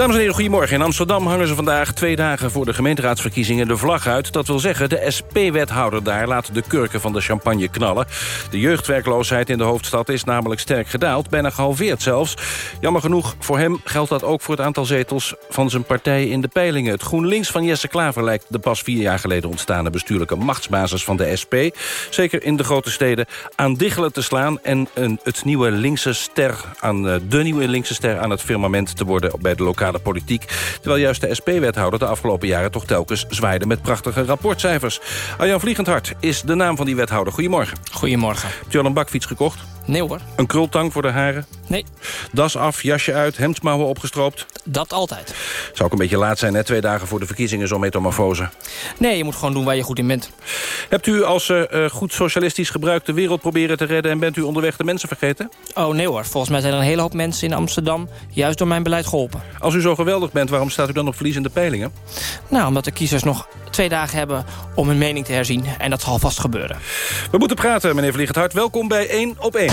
Dames en heren, goedemorgen. In Amsterdam hangen ze vandaag twee dagen voor de gemeenteraadsverkiezingen de vlag uit. Dat wil zeggen, de SP-wethouder daar laat de kurken van de champagne knallen. De jeugdwerkloosheid in de hoofdstad is namelijk sterk gedaald. Bijna gehalveerd zelfs. Jammer genoeg, voor hem geldt dat ook voor het aantal zetels van zijn partij in de peilingen. Het GroenLinks van Jesse Klaver lijkt de pas vier jaar geleden ontstaande bestuurlijke machtsbasis van de SP. Zeker in de grote steden aan diggelen te slaan en een, het nieuwe linkse ster aan de nieuwe linkse ster aan het firmament te worden bij de lokale politiek. Terwijl juist de SP-wethouder de afgelopen jaren toch telkens zwaaide met prachtige rapportcijfers. Arjan Vliegendhart is de naam van die wethouder. Goedemorgen. Goedemorgen. Heb je al een bakfiets gekocht? Nee hoor. Een krultang voor de haren? Nee. Das af, jasje uit, hemdsmouwen opgestroopt? Dat altijd. Zou ook een beetje laat zijn, hè? Twee dagen voor de verkiezingen, zo'n metamorfose. Nee, je moet gewoon doen waar je goed in bent. Hebt u als uh, goed socialistisch gebruik de wereld proberen te redden... en bent u onderweg de mensen vergeten? Oh nee hoor, volgens mij zijn er een hele hoop mensen in Amsterdam... juist door mijn beleid geholpen. Als u zo geweldig bent, waarom staat u dan op verlies in de peilingen? Nou, omdat de kiezers nog twee dagen hebben om hun mening te herzien. En dat zal vast gebeuren. We moeten praten, meneer Vliegendhart. Welkom bij 1 op 1.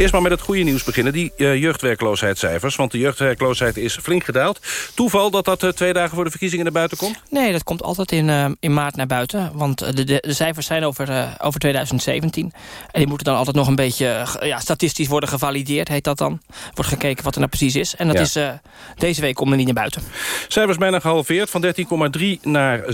Eerst maar met het goede nieuws beginnen, die uh, jeugdwerkloosheidscijfers. Want de jeugdwerkloosheid is flink gedaald. Toeval dat dat uh, twee dagen voor de verkiezingen naar buiten komt? Nee, dat komt altijd in, uh, in maart naar buiten. Want de, de, de cijfers zijn over, over 2017. En die moeten dan altijd nog een beetje ja, statistisch worden gevalideerd, heet dat dan. Wordt gekeken wat er nou precies is. En dat ja. is deze week komt er niet naar buiten. Cijfers bijna gehalveerd, van 13,3 naar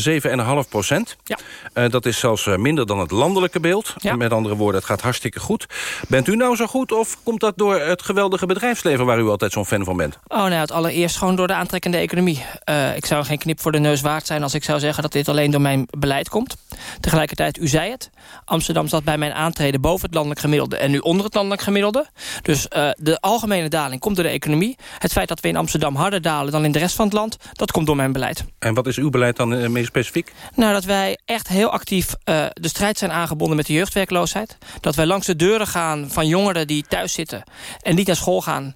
7,5 procent. Ja. dat is zelfs minder dan het landelijke beeld. Ja. Met andere woorden, het gaat hartstikke goed. Bent u nou zo goed of komt dat door het geweldige bedrijfsleven... waar u altijd zo'n fan van bent? Oh, nou, het allereerst gewoon door de aantrekkende economie. Uh, ik zou geen knip voor de neus waard zijn als ik zou zeggen... dat dit alleen door mijn beleid komt. Tegelijkertijd, u zei het, Amsterdam zat bij mijn aantreden boven het landelijk gemiddelde... en nu onder het landelijk gemiddelde. Dus uh, de algemene daling komt door de economie. Het feit dat we in Amsterdam harder dalen dan in de rest van het land... dat komt door mijn beleid. En wat is uw beleid dan uh, meer specifiek? Nou, dat wij echt heel actief uh, de strijd zijn aangebonden met de jeugdwerkloosheid. Dat wij langs de deuren gaan van jongeren die thuis zitten... en niet naar school gaan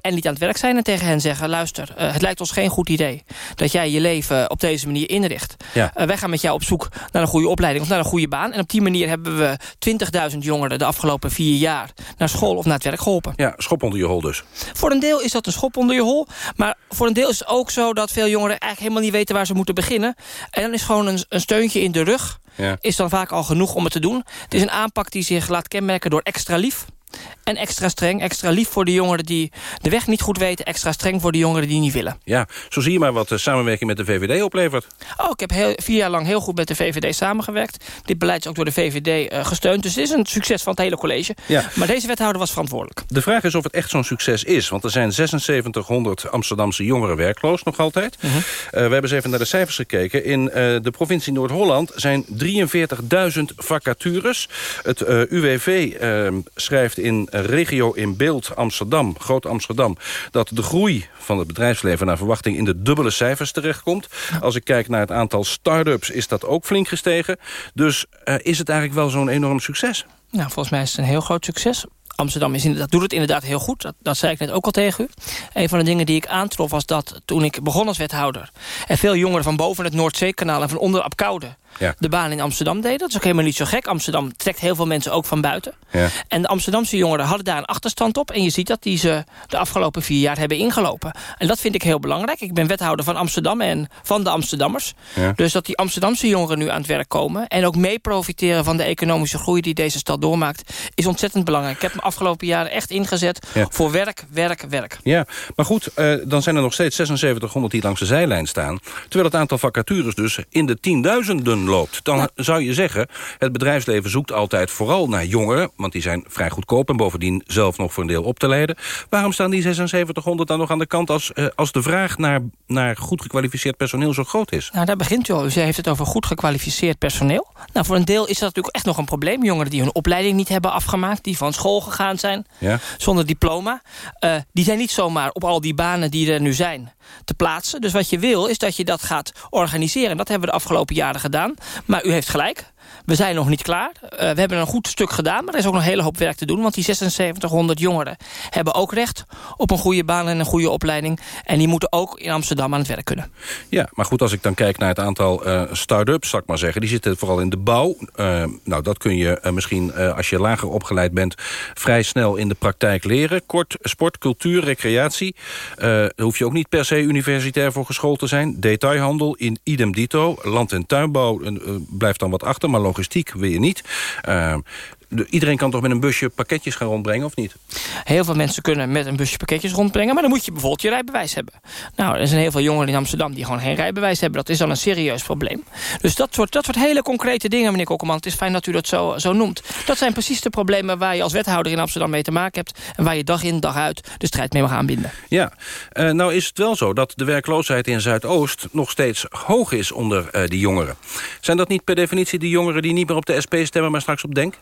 en niet aan het werk zijn... en tegen hen zeggen, luister, het lijkt ons geen goed idee... dat jij je leven op deze manier inricht. Ja. Wij gaan met jou op zoek naar een goede opleiding of naar een goede baan. En op die manier hebben we 20.000 jongeren de afgelopen vier jaar... naar school of naar het werk geholpen. Ja, schop onder je hol dus. Voor een deel is dat een schop onder je hol. Maar voor een deel is het ook zo dat veel jongeren eigenlijk helemaal niet weten... waar ze moeten beginnen. En dan is gewoon een, een steuntje in de rug... Ja. is dan vaak al genoeg om het te doen. Het is een aanpak die zich laat kenmerken door extra lief... En extra streng, extra lief voor de jongeren die de weg niet goed weten... extra streng voor de jongeren die niet willen. Ja, zo zie je maar wat de samenwerking met de VVD oplevert. Oh, ik heb heel, vier jaar lang heel goed met de VVD samengewerkt. Dit beleid is ook door de VVD uh, gesteund. Dus het is een succes van het hele college. Ja. Maar deze wethouder was verantwoordelijk. De vraag is of het echt zo'n succes is. Want er zijn 7600 Amsterdamse jongeren werkloos nog altijd. Mhm. Uh -huh. uh, we hebben eens even naar de cijfers gekeken. In eh, de provincie Noord-Holland zijn 43.000 vacatures. Het eh, UWV schrijft in regio in beeld Amsterdam, Groot Amsterdam... dat de groei van het bedrijfsleven naar verwachting in de dubbele cijfers terechtkomt. Als ik kijk naar het aantal start-ups is dat ook flink gestegen. Dus uh, is het eigenlijk wel zo'n enorm succes? Nou, volgens mij is het een heel groot succes. Amsterdam is inderdaad, doet het inderdaad heel goed. Dat, dat zei ik net ook al tegen u. Een van de dingen die ik aantrof was dat toen ik begon als wethouder... er veel jongeren van boven het Noordzeekanaal en van onder Apkoude... Ja. de baan in Amsterdam deden. Dat is ook helemaal niet zo gek. Amsterdam trekt heel veel mensen ook van buiten. Ja. En de Amsterdamse jongeren hadden daar een achterstand op. En je ziet dat die ze de afgelopen vier jaar hebben ingelopen. En dat vind ik heel belangrijk. Ik ben wethouder van Amsterdam en van de Amsterdammers. Ja. Dus dat die Amsterdamse jongeren nu aan het werk komen... en ook mee profiteren van de economische groei die deze stad doormaakt... is ontzettend belangrijk. Ik heb me afgelopen jaren echt ingezet voor werk, werk, werk. Ja, maar goed, uh, dan zijn er nog steeds 7600 die langs de zijlijn staan. Terwijl het aantal vacatures dus in de tienduizenden loopt. Dan ja. zou je zeggen, het bedrijfsleven zoekt altijd vooral naar jongeren... want die zijn vrij goedkoop en bovendien zelf nog voor een deel op te leiden. Waarom staan die 7600 dan nog aan de kant... als, uh, als de vraag naar, naar goed gekwalificeerd personeel zo groot is? Nou, daar begint u al. U heeft het over goed gekwalificeerd personeel. Nou, voor een deel is dat natuurlijk echt nog een probleem. Jongeren die hun opleiding niet hebben afgemaakt... die van school gegaan zijn, ja. zonder diploma... Uh, die zijn niet zomaar op al die banen die er nu zijn te plaatsen. Dus wat je wil, is dat je dat gaat organiseren. Dat hebben we de afgelopen jaren gedaan. Maar u heeft gelijk. We zijn nog niet klaar. Uh, we hebben een goed stuk gedaan, maar er is ook nog een hele hoop werk te doen. Want die 7600 jongeren hebben ook recht op een goede baan en een goede opleiding. En die moeten ook in Amsterdam aan het werk kunnen. Ja, maar goed, als ik dan kijk naar het aantal uh, start-ups, zal ik maar zeggen. Die zitten vooral in de bouw. Uh, nou, dat kun je misschien, als je lager opgeleid bent... vrij snel in de praktijk leren. Kort, sport, cultuur, recreatie. daar hoef je ook niet per se universitair voor geschoold te zijn. Detailhandel in idem dito. Land- en tuinbouw blijft dan wat achter, maar logistiek wil je niet. De, iedereen kan toch met een busje pakketjes gaan rondbrengen, of niet? Heel veel mensen kunnen met een busje pakketjes rondbrengen... maar dan moet je bijvoorbeeld je rijbewijs hebben. Nou, er zijn heel veel jongeren in Amsterdam die gewoon geen rijbewijs hebben. Dat is dan een serieus probleem. Dus dat soort, dat soort hele concrete dingen, meneer Kokkelman... het is fijn dat u dat zo, zo noemt. Dat zijn precies de problemen waar je als wethouder in Amsterdam mee te maken hebt... en waar je dag in, dag uit de strijd mee mag aanbinden. Ja, uh, nou is het wel zo dat de werkloosheid in Zuidoost... nog steeds hoog is onder uh, die jongeren. Zijn dat niet per definitie die jongeren die niet meer op de SP stemmen... maar straks op Denk?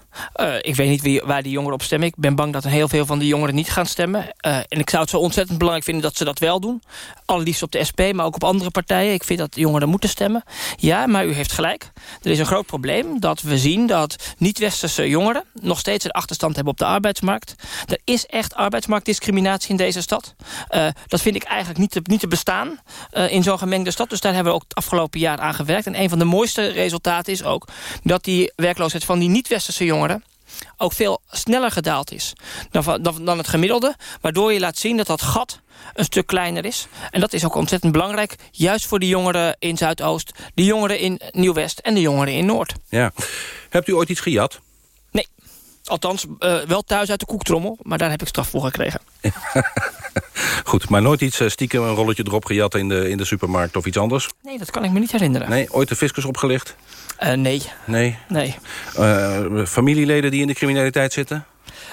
Uh, ik weet niet waar die jongeren op stemmen. Ik ben bang dat heel veel van die jongeren niet gaan stemmen. Uh, en ik zou het zo ontzettend belangrijk vinden dat ze dat wel doen. Allerliefst op de SP, maar ook op andere partijen. Ik vind dat jongeren moeten stemmen. Ja, maar u heeft gelijk. Er is een groot probleem dat we zien dat niet-westerse jongeren... nog steeds een achterstand hebben op de arbeidsmarkt. Er is echt arbeidsmarktdiscriminatie in deze stad. Uh, dat vind ik eigenlijk niet te, niet te bestaan in zo'n gemengde stad. Dus daar hebben we ook het afgelopen jaar aan gewerkt. En een van de mooiste resultaten is ook... dat die werkloosheid van die niet-westerse jongeren ook veel sneller gedaald is dan, dan, dan het gemiddelde. Waardoor je laat zien dat dat gat een stuk kleiner is. En dat is ook ontzettend belangrijk. Juist voor de jongeren in Zuidoost, de jongeren in Nieuw-West en de jongeren in Noord. Ja. Hebt u ooit iets gejat? Nee. Althans, uh, wel thuis uit de koektrommel. Maar daar heb ik straf voor gekregen. Goed, maar nooit iets stiekem een rolletje erop gejat in de, in de supermarkt of iets anders? Nee, dat kan ik me niet herinneren. Nee, ooit de fiscus opgelicht? Uh, nee. Nee? Nee. Uh, familieleden die in de criminaliteit zitten?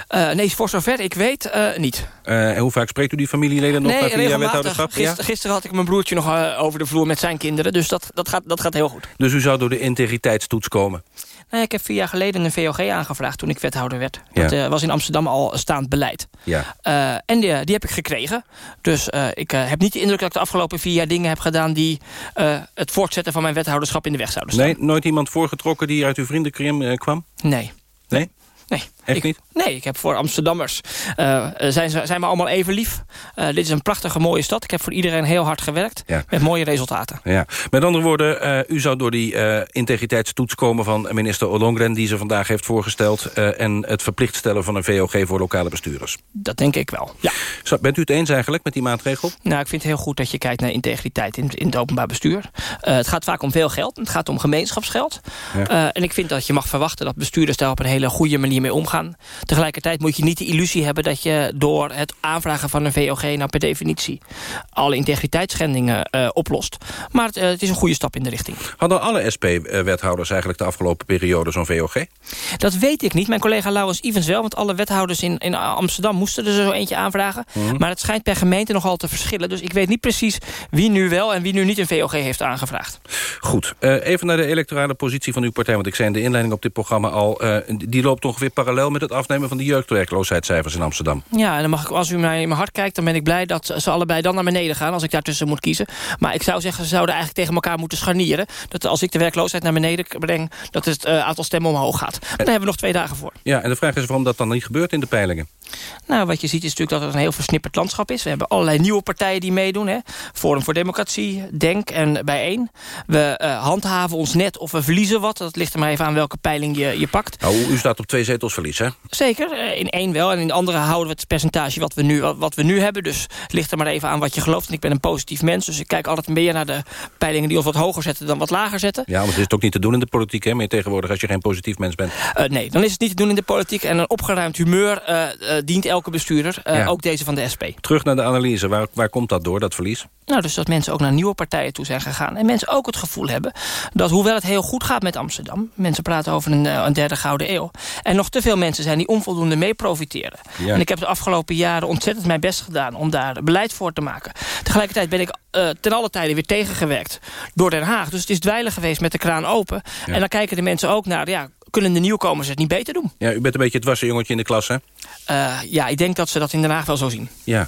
Uh, nee, voor zover ik weet, uh, niet. Uh, hoe vaak spreekt u die familieleden nog nee, via wethouderschap? Gister, ja? Gisteren had ik mijn broertje nog over de vloer met zijn kinderen. Dus dat, dat, gaat, dat gaat heel goed. Dus u zou door de integriteitstoets komen? Nee, ik heb vier jaar geleden een VOG aangevraagd toen ik wethouder werd. Dat ja. was in Amsterdam al staand beleid. Ja. en die, die, heb ik gekregen. Dus ik heb niet de indruk dat ik de afgelopen vier jaar dingen heb gedaan... die het voortzetten van mijn wethouderschap in de weg zouden staan. Nee, nooit iemand voorgetrokken die uit uw vriendenkring kwam? Nee. Nee? Nee. Echt ik, niet? Nee, ik heb voor Amsterdammers... Uh, zijn, ze, zijn me allemaal even lief. Uh, dit is een prachtige mooie stad. Ik heb voor iedereen heel hard gewerkt. Ja. Met mooie resultaten. Ja. Met andere woorden, uh, u zou door die integriteitstoets komen... van minister Ollongren die ze vandaag heeft voorgesteld... en het verplicht stellen van een VOG voor lokale bestuurders. Dat denk ik wel, ja. Zo, bent u het eens eigenlijk met die maatregel? Nou, ik vind het heel goed dat je kijkt naar integriteit in, in het openbaar bestuur. het gaat vaak om veel geld. Het gaat om gemeenschapsgeld. Ja. en ik vind dat je mag verwachten dat bestuurders daar op een hele goede manier mee omgaan. Tegelijkertijd moet je niet de illusie hebben dat je door het aanvragen van een VOG... nou per definitie alle integriteitsschendingen uh, oplost. Maar het, uh, het, is een goede stap in de richting. Hadden alle SP-wethouders eigenlijk de afgelopen periode zo'n VOG? Dat weet ik niet. Mijn collega Laurens Evans wel. Want alle wethouders in, in Amsterdam moesten er zo eentje aanvragen. Mhm. Maar het schijnt per gemeente nogal te verschillen. Dus ik weet niet precies wie nu wel en wie nu niet een VOG heeft aangevraagd. Goed. Uh, even naar de electorale positie van uw partij. Want ik zei in de inleiding op dit programma al... die loopt ongeveer parallel met het afnemen van de jeugdwerkloosheidscijfers in Amsterdam. Ja, en dan mag ik, als u mij in mijn hart kijkt... dan ben ik blij dat ze allebei dan naar beneden gaan... als ik daartussen moet kiezen. Maar ik zou zeggen, ze zouden eigenlijk tegen elkaar moeten scharnieren. Dat als ik de werkloosheid naar beneden breng... dat het uh, aantal stemmen omhoog gaat. Maar daar hebben we nog twee dagen voor. Ja, en de vraag is waarom dat dan niet gebeurt in de peilingen. Nou, wat je ziet is natuurlijk dat het een heel versnipperd landschap is. We hebben allerlei nieuwe partijen die meedoen. Hè. Forum voor Democratie, Denk en Bijeen. We uh, handhaven ons net of we verliezen wat. Dat ligt er maar even aan welke peiling je, je pakt. Nou, u staat op twee zetels verlies, hè? Zeker, in één wel. En in de andere houden we het percentage wat we, nu, wat we nu hebben. Dus het ligt er maar even aan wat je gelooft. En ik ben een positief mens. Dus ik kijk altijd meer naar de peilingen die ons wat hoger zetten dan wat lager zetten. Ja, is het ook niet te doen in de politiek, hè? Meer tegenwoordig als je geen positief mens bent. Uh, nee, dan is het niet te doen in de politiek. En een opgeruimd humeur uh, dient elke bestuurder. Ja. Ook deze van de SP. Terug naar de analyse. Waar, waar komt dat door, dat verlies? Nou, dus dat mensen ook naar nieuwe partijen toe zijn gegaan. En mensen ook het gevoel hebben dat hoewel het heel goed gaat met Amsterdam... mensen praten over een, een derde gouden eeuw... en nog te veel mensen zijn die onvoldoende mee profiteren. Ja. En ik heb de afgelopen jaren ontzettend mijn best gedaan... om daar beleid voor te maken. Tegelijkertijd ben ik uh, ten alle tijde weer tegengewerkt door Den Haag. Dus het is dweilig geweest met de kraan open. Ja. En dan kijken de mensen ook naar... Ja, kunnen de nieuwkomers het niet beter doen? Ja, u bent een beetje het wassen jongetje in de klas, hè? Uh, ja, ik denk dat ze dat in Den Haag wel zo zien. Ja.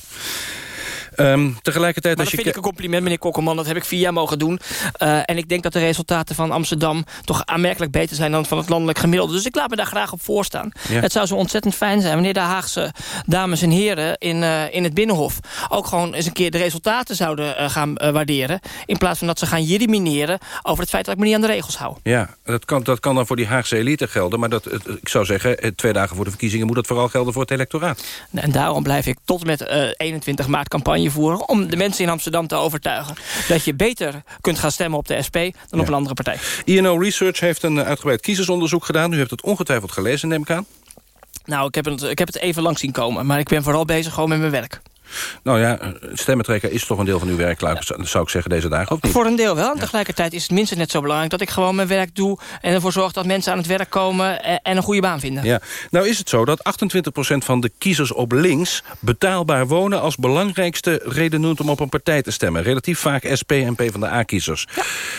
Um, tegelijkertijd... Maar als dat je vind ik een compliment, meneer Kokkelman. Dat heb ik vier jaar mogen doen. Uh, en ik denk dat de resultaten van Amsterdam... toch aanmerkelijk beter zijn dan van het landelijk gemiddelde. Dus ik laat me daar graag op voorstaan. Ja. Het zou zo ontzettend fijn zijn... wanneer de Haagse dames en heren in, uh, in het Binnenhof... ook gewoon eens een keer de resultaten zouden uh, gaan waarderen... in plaats van dat ze gaan jirimineren... over het feit dat ik me niet aan de regels hou. Ja, dat kan, dat kan dan voor die Haagse elite gelden. Maar dat, ik zou zeggen, twee dagen voor de verkiezingen... moet dat vooral gelden voor het electoraat. En daarom blijf ik tot met 21 maart campagne voeren... om de mensen in Amsterdam te overtuigen... dat je beter kunt gaan stemmen op de SP dan Ja. op een andere partij. INO Research heeft een uitgebreid kiezersonderzoek gedaan. U heeft het ongetwijfeld gelezen, neem ik aan. Nou, ik heb, het, ik heb het even lang zien komen. Maar ik ben vooral bezig gewoon met mijn werk. Nou ja, stemmentrekken is toch een deel van uw werk, zou ik zeggen, deze dagen, of niet? Voor een deel wel. En tegelijkertijd is het minstens net zo belangrijk... dat ik gewoon mijn werk doe en ervoor zorg dat mensen aan het werk komen... en en een goede baan vinden. Ja. Nou is het zo dat 28% van de kiezers op links... betaalbaar wonen als belangrijkste reden noemt om op een partij te stemmen. Relatief vaak SP en PvdA-kiezers.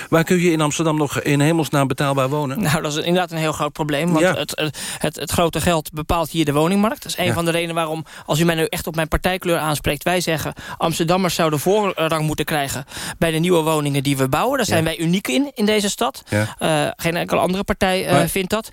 Waar kun je in Amsterdam nog in hemelsnaam betaalbaar wonen? Nou, dat is inderdaad een heel groot probleem. Want Ja. het, het, het, het grote geld bepaalt hier de woningmarkt. Dat is een Ja. van de redenen waarom, als u mij nu echt op mijn partijkleur aanspreekt... wij zeggen, Amsterdammers zouden voorrang moeten krijgen... bij de nieuwe woningen die we bouwen. Daar zijn wij uniek in, in deze stad. Ja. Eh, geen enkele andere partij eh, vindt dat.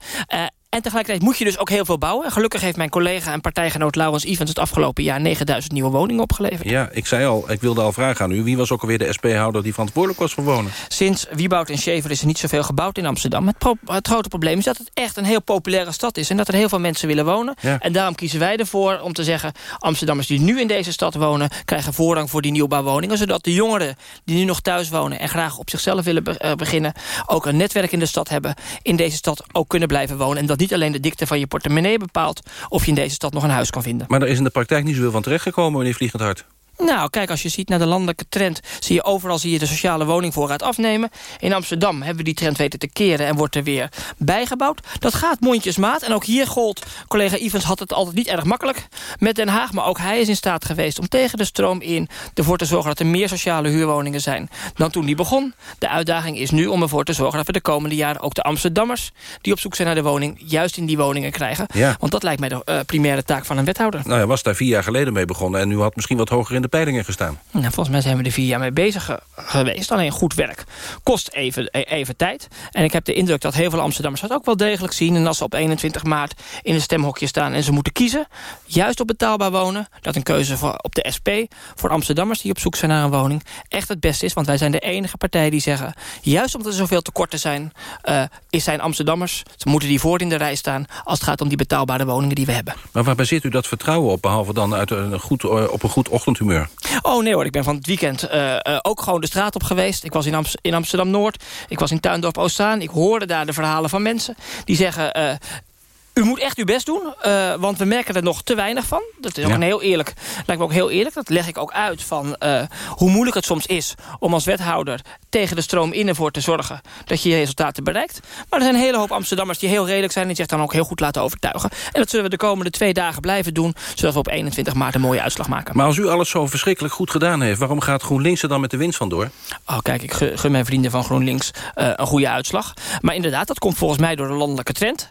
En tegelijkertijd moet je dus ook heel veel bouwen. En gelukkig heeft mijn collega en partijgenoot Laurens Evans... het afgelopen jaar 9000 nieuwe woningen opgeleverd. Ja, ik zei al, ik wilde al vragen aan u. Wie was ook alweer de SP-houder die verantwoordelijk was voor wonen? Sinds Wieboud en Schever is er niet zoveel gebouwd in Amsterdam. Het, het grote probleem is dat het echt een heel populaire stad is... en dat er heel veel mensen willen wonen. Ja. En daarom kiezen wij ervoor om te zeggen... Amsterdammers die nu in deze stad wonen... krijgen voorrang voor die nieuwbouwwoningen... zodat de jongeren die nu nog thuis wonen... en graag op zichzelf willen be- eh, beginnen... ook een netwerk in de stad hebben... in deze stad ook kunnen blijven wonen. En dat niet alleen de dikte van je portemonnee bepaalt... of je in deze stad nog een huis kan vinden. Maar er is in de praktijk niet zoveel van terechtgekomen, meneer Vliegend Hart. Nou, kijk, als je ziet naar de landelijke trend... zie je overal zie je de sociale woningvoorraad afnemen. In Amsterdam hebben we die trend weten te keren... en wordt er weer bijgebouwd. Dat gaat mondjesmaat. En ook hier gold, collega Ivens had het altijd niet erg makkelijk... met Den Haag, maar ook hij is in staat geweest... om tegen de stroom in ervoor te zorgen dat er meer sociale huurwoningen zijn... dan toen die begon. De uitdaging is nu om ervoor te zorgen dat we de komende jaren... ook de Amsterdammers die op zoek zijn naar de woning... juist in die woningen krijgen. Ja. Want dat lijkt mij de uh, primaire taak van een wethouder. Nou, hij was daar vier jaar geleden mee begonnen... en u had misschien wat hoger in de peilingen gestaan. Nou, volgens mij zijn we er vier jaar mee bezig ge geweest. Alleen goed werk kost even, e even tijd. En ik heb de indruk dat heel veel Amsterdammers dat ook wel degelijk zien. En als ze op 21 maart in een stemhokje staan en ze moeten kiezen... juist op betaalbaar wonen, dat een keuze voor, op de SP... voor Amsterdammers die op zoek zijn naar een woning... echt het beste is, want wij zijn de enige partij die zeggen... juist omdat er zoveel tekorten zijn, uh, is zijn Amsterdammers... ze moeten die voor in de rij staan als het gaat om die betaalbare woningen die we hebben. Maar waar baseert u dat vertrouwen op, behalve dan uit een goed, op een goed ochtendhumeur? Oh nee hoor, ik ben van het weekend uh, uh, ook gewoon de straat op geweest. Ik was in, Amst in Amsterdam-Noord, ik was in Tuindorp Oostzaan. Ik hoorde daar de verhalen van mensen die zeggen... U moet echt uw best doen, uh, want we merken er nog te weinig van. Dat is ook Ja. een heel eerlijk, lijkt me ook heel eerlijk. Dat leg ik ook uit van uh, hoe moeilijk het soms is om als wethouder tegen de stroom in ervoor te zorgen dat je je resultaten bereikt. Maar er zijn een hele hoop Amsterdammers die heel redelijk zijn en zich dan ook heel goed laten overtuigen. En dat zullen we de komende twee dagen blijven doen, zodat we op 21 maart een mooie uitslag maken. Maar als u alles zo verschrikkelijk goed gedaan heeft... waarom gaat GroenLinks er dan met de winst vandoor? Oh, kijk, ik gun mijn vrienden van GroenLinks uh, een goede uitslag. Maar inderdaad, dat komt volgens mij door de landelijke trend.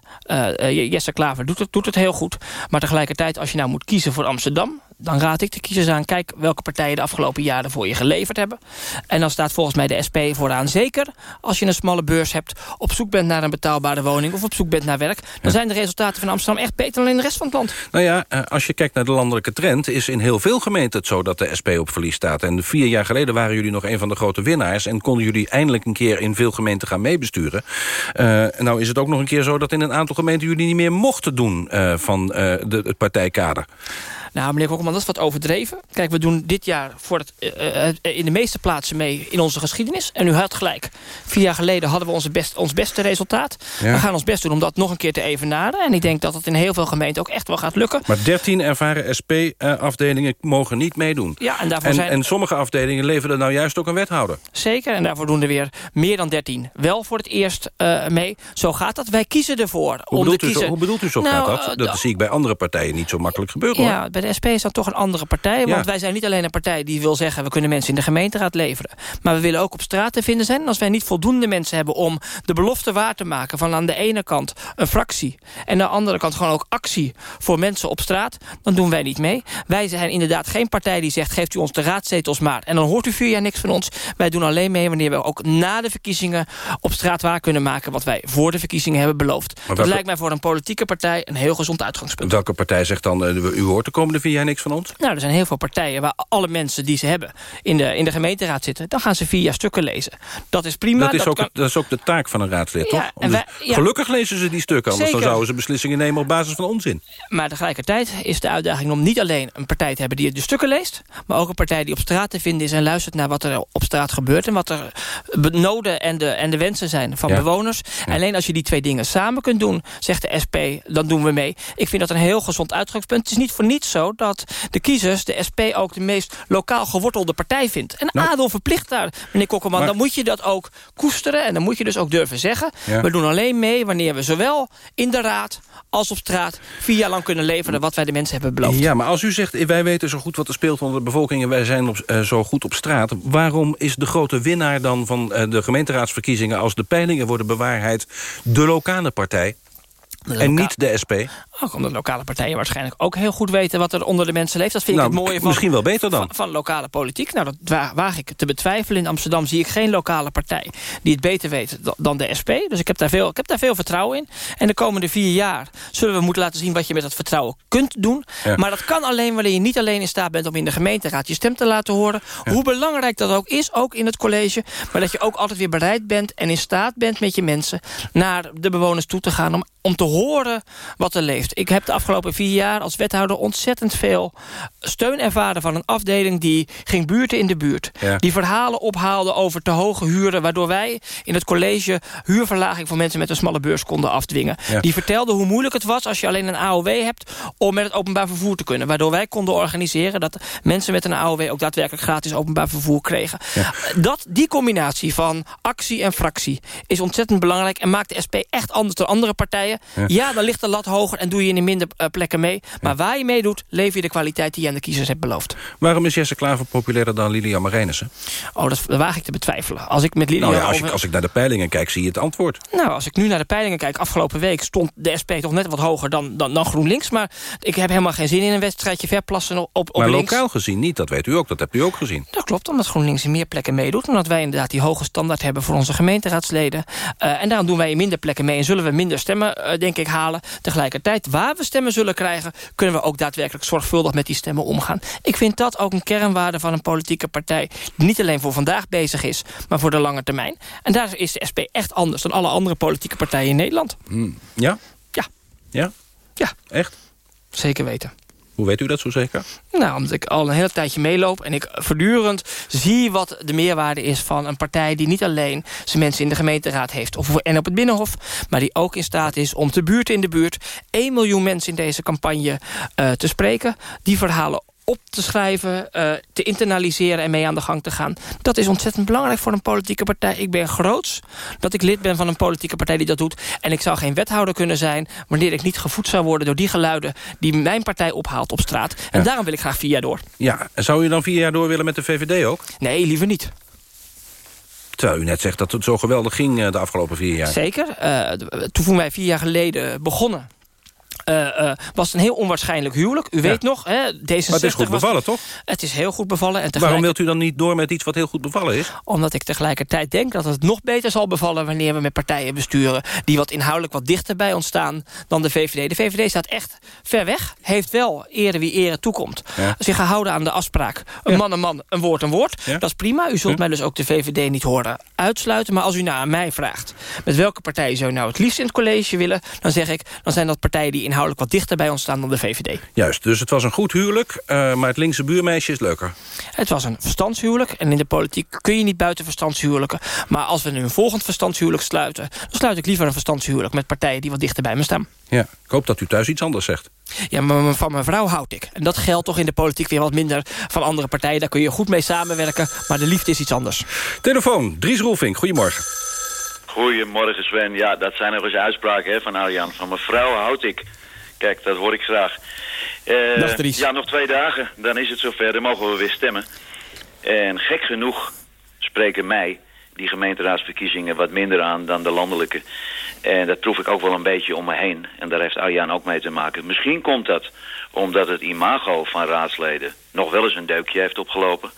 Jesse Klaver doet het, doet het heel goed. Maar tegelijkertijd, als je nou moet kiezen voor Amsterdam... dan raad ik de kiezers aan, kijk welke partijen de afgelopen jaren voor je geleverd hebben. En dan staat volgens mij de SP vooraan. Zeker als je een smalle beurs hebt, op zoek bent naar een betaalbare woning... of op zoek bent naar werk, dan zijn de resultaten van Amsterdam echt beter dan in de rest van het land. Nou ja, uh, als je kijkt naar de landelijke trend... is in heel veel gemeenten het zo dat de SP op verlies staat. En vier jaar geleden waren jullie nog een van de grote winnaars... en konden jullie eindelijk een keer in veel gemeenten gaan meebesturen. Uh, nou is het ook nog een keer zo dat in een aantal gemeenten... jullie niet meer mochten doen uh, van de, het partijkader. Nou, meneer Kokkelman, dat is wat overdreven. Kijk, we doen dit jaar voor het, uh, uh, in de meeste plaatsen mee in onze geschiedenis. En u had gelijk. Vier jaar geleden hadden we onze best, ons beste resultaat. Ja. We gaan ons best doen om dat nog een keer te evenaren. En ik denk dat het in heel veel gemeenten ook echt wel gaat lukken. Maar 13 ervaren SP-afdelingen mogen niet meedoen. Ja, en, daarvoor en, zijn... en sommige afdelingen leveren nou juist ook een wethouder. Zeker, en daarvoor doen er weer meer dan 13 wel voor het eerst uh, mee. Zo gaat dat. Wij kiezen ervoor. Hoe, om bedoelt, te u kiezen... zo, hoe bedoelt u zo nou, gaat dat? Dat zie ik bij andere partijen niet zo makkelijk gebeuren. Ja, hoor. Bij de SP is dat toch een andere partij. Want wij zijn niet alleen een partij die wil zeggen... we kunnen mensen in de gemeenteraad leveren. Maar we willen ook op straat te vinden zijn. En als wij niet voldoende mensen hebben om de belofte waar te maken... van aan de ene kant een fractie... en aan de andere kant gewoon ook actie voor mensen op straat... dan doen wij niet mee. Wij zijn inderdaad geen partij die zegt... geeft u ons de raadzetels maar. En dan hoort u vier jaar niks van ons. Wij doen alleen mee wanneer we ook na de verkiezingen... op straat waar kunnen maken wat wij voor de verkiezingen hebben beloofd. Maar dat welke... lijkt mij voor een politieke partij een heel gezond uitgangspunt. Welke partij zegt dan... Uh, u hoort de komende vier jaar niks van ons? Nou, er zijn heel veel partijen waar alle mensen die ze hebben in de, in de gemeenteraad zitten. Dan gaan ze via stukken lezen. Dat is prima. Dat is, dat ook, kan... dat is ook de taak van een raadslid, ja, toch? Wij, ja. Gelukkig lezen ze die stukken, anders Zeker. dan zouden ze beslissingen nemen op basis van onzin. Maar tegelijkertijd is de uitdaging om niet alleen een partij te hebben die de stukken leest, maar ook een partij die op straat te vinden is en luistert naar wat er op straat gebeurt en wat er noden en de, en de wensen zijn van ja. bewoners. Alleen als je die twee dingen samen kunt doen, zegt de SP, dan doen we mee. Ik vind dat een heel gezond uitgangspunt. Het is niet voor niets zo dat de kiezers de SP ook de meest lokaal gewortelde partij vindt. En nou, adel verplicht daar, meneer Kokkelman. Maar, dan moet je dat ook koesteren en dan moet je dus ook durven zeggen. Ja. We doen alleen mee wanneer we zowel in de raad als op straat vier jaar lang kunnen leveren wat wij de mensen hebben beloofd. Ja, maar als u zegt, wij weten zo goed wat er speelt onder de bevolking... en wij zijn op, uh, zo goed op straat... waarom is de grote winnaar dan van uh, de gemeenteraadsverkiezingen... als de peilingen worden bewaarheid de lokale partij... En niet de SP? Ook omdat lokale partijen waarschijnlijk ook heel goed weten... wat er onder de mensen leeft. Dat vind nou, ik het mooie van, misschien wel beter dan. Van, van, lokale politiek. Nou, dat waag ik te betwijfelen. In Amsterdam zie ik geen lokale partij die het beter weet dan de SP. Dus ik heb daar veel, ik heb daar veel vertrouwen in. En de komende vier jaar zullen we moeten laten zien... wat je met dat vertrouwen kunt doen. Ja. Maar dat kan alleen wanneer je niet alleen in staat bent... om in de gemeenteraad je stem te laten horen. Ja. Hoe belangrijk dat ook is, ook in het college. Maar dat je ook altijd weer bereid bent en in staat bent met je mensen... naar de bewoners toe te gaan om, om te horen wat er leeft. Ik heb de afgelopen vier jaar als wethouder ontzettend veel steun ervaren... van een afdeling die ging buurten in de buurt. Die verhalen ophaalde over te hoge huren... waardoor wij in het college huurverlaging voor mensen met een smalle beurs konden afdwingen. Die vertelde hoe moeilijk het was als je alleen een AOW hebt... om met het openbaar vervoer te kunnen. Waardoor wij konden organiseren dat mensen met een AOW... ook daadwerkelijk gratis openbaar vervoer kregen. Dat, die combinatie van actie en fractie is ontzettend belangrijk... en maakt de SP echt anders dan andere partijen. Ja, dan ligt de lat hoger en doe je in minder uh, plekken mee. Maar waar je meedoet, lever je de kwaliteit die je aan de kiezers hebt beloofd. Waarom is Jesse Klaver populairder dan Lilian Marijnissen? Oh, dat, dat waag ik te betwijfelen. Als ik met Lilian nou ja, als, over... ik, als ik naar de peilingen kijk, zie je het antwoord. Nou, als ik nu naar de peilingen kijk, afgelopen week stond de SP toch net wat hoger dan, dan, dan GroenLinks. Maar ik heb helemaal geen zin in een wedstrijdje verplassen op, op maar links. lokaal gezien niet, dat weet u ook, dat hebt u ook gezien. Dat klopt, omdat GroenLinks in meer plekken meedoet. Omdat wij inderdaad die hoge standaard hebben voor onze gemeenteraadsleden. Uh, en daarom doen wij in minder plekken mee en zullen we minder stemmen, uh, denk ik, halen. Tegelijkertijd, waar we stemmen zullen krijgen... kunnen we ook daadwerkelijk zorgvuldig met die stemmen omgaan. Ik vind dat ook een kernwaarde van een politieke partij... die niet alleen voor vandaag bezig is, maar voor de lange termijn. En daar is de SP echt anders dan alle andere politieke partijen in Nederland. Hmm. Ja? Ja. Ja? Ja. Echt? Zeker weten. Hoe weet u dat zo zeker? Nou, omdat ik al een hele tijdje meeloop... en ik voortdurend zie wat de meerwaarde is van een partij... die niet alleen zijn mensen in de gemeenteraad heeft of, en op het Binnenhof... maar die ook in staat is om te buurt in de buurt... 1 miljoen mensen in deze campagne uh, te spreken. Die verhalen op te schrijven, uh, te internaliseren en mee aan de gang te gaan. Dat is ontzettend belangrijk voor een politieke partij. Ik ben groots dat ik lid ben van een politieke partij die dat doet. En ik zou geen wethouder kunnen zijn... wanneer ik niet gevoed zou worden door die geluiden... die mijn partij ophaalt op straat. En ja. daarom wil ik graag vier jaar door. Ja, en zou u dan vier jaar door willen met de VVD ook? Nee, liever niet. Terwijl u net zegt dat het zo geweldig ging de afgelopen vier jaar. Zeker. Uh, toen wij vier jaar geleden begonnen uh, uh, was een heel onwaarschijnlijk huwelijk. U ja. weet nog, hè, D66 Maar het is goed was, bevallen, toch? Het is heel goed bevallen. En Waarom wilt u dan niet door met iets wat heel goed bevallen is? Omdat ik tegelijkertijd denk dat het nog beter zal bevallen... wanneer we met partijen besturen die wat inhoudelijk wat dichter bij ons staan... dan de VVD. De VVD staat echt ver weg. Heeft wel ere wie ere toekomt. Ja. Zich gehouden aan de afspraak. Een ja. man een man, een woord een woord. Dat is prima. U zult mij dus ook de VVD niet horen uitsluiten. Maar als u nou aan mij vraagt... met welke partij zou u nou het liefst in het college willen... dan zeg ik, dan zijn dat partijen die inhoudelijk wat dichter bij ons staan dan de VVD. Juist, dus het was een goed huwelijk, uh, maar het linkse buurmeisje is leuker. Het was een verstandshuwelijk en in de politiek kun je niet buiten verstandshuwelijken. Maar als we nu een volgend verstandshuwelijk sluiten... dan sluit ik liever een verstandshuwelijk met partijen die wat dichter bij me staan. Ja, ik hoop dat u thuis iets anders zegt. Ja, maar van mijn vrouw houd ik. En dat geldt toch in de politiek weer wat minder van andere partijen. Daar kun je goed mee samenwerken, maar de liefde is iets anders. Telefoon, Dries Roelvink, goedemorgen. Goedemorgen Sven. Ja, dat zijn nog eens uitspraken hè, van Arjan. Van mijn vrouw houd ik. Kijk, dat hoor ik graag. Uh, ja, nog twee dagen. Dan is het zover. Dan mogen we weer stemmen. En gek genoeg spreken mij die gemeenteraadsverkiezingen wat minder aan dan de landelijke. En dat proef ik ook wel een beetje om me heen. En daar heeft Arjan ook mee te maken. Misschien komt dat omdat het imago van raadsleden nog wel eens een deukje heeft opgelopen.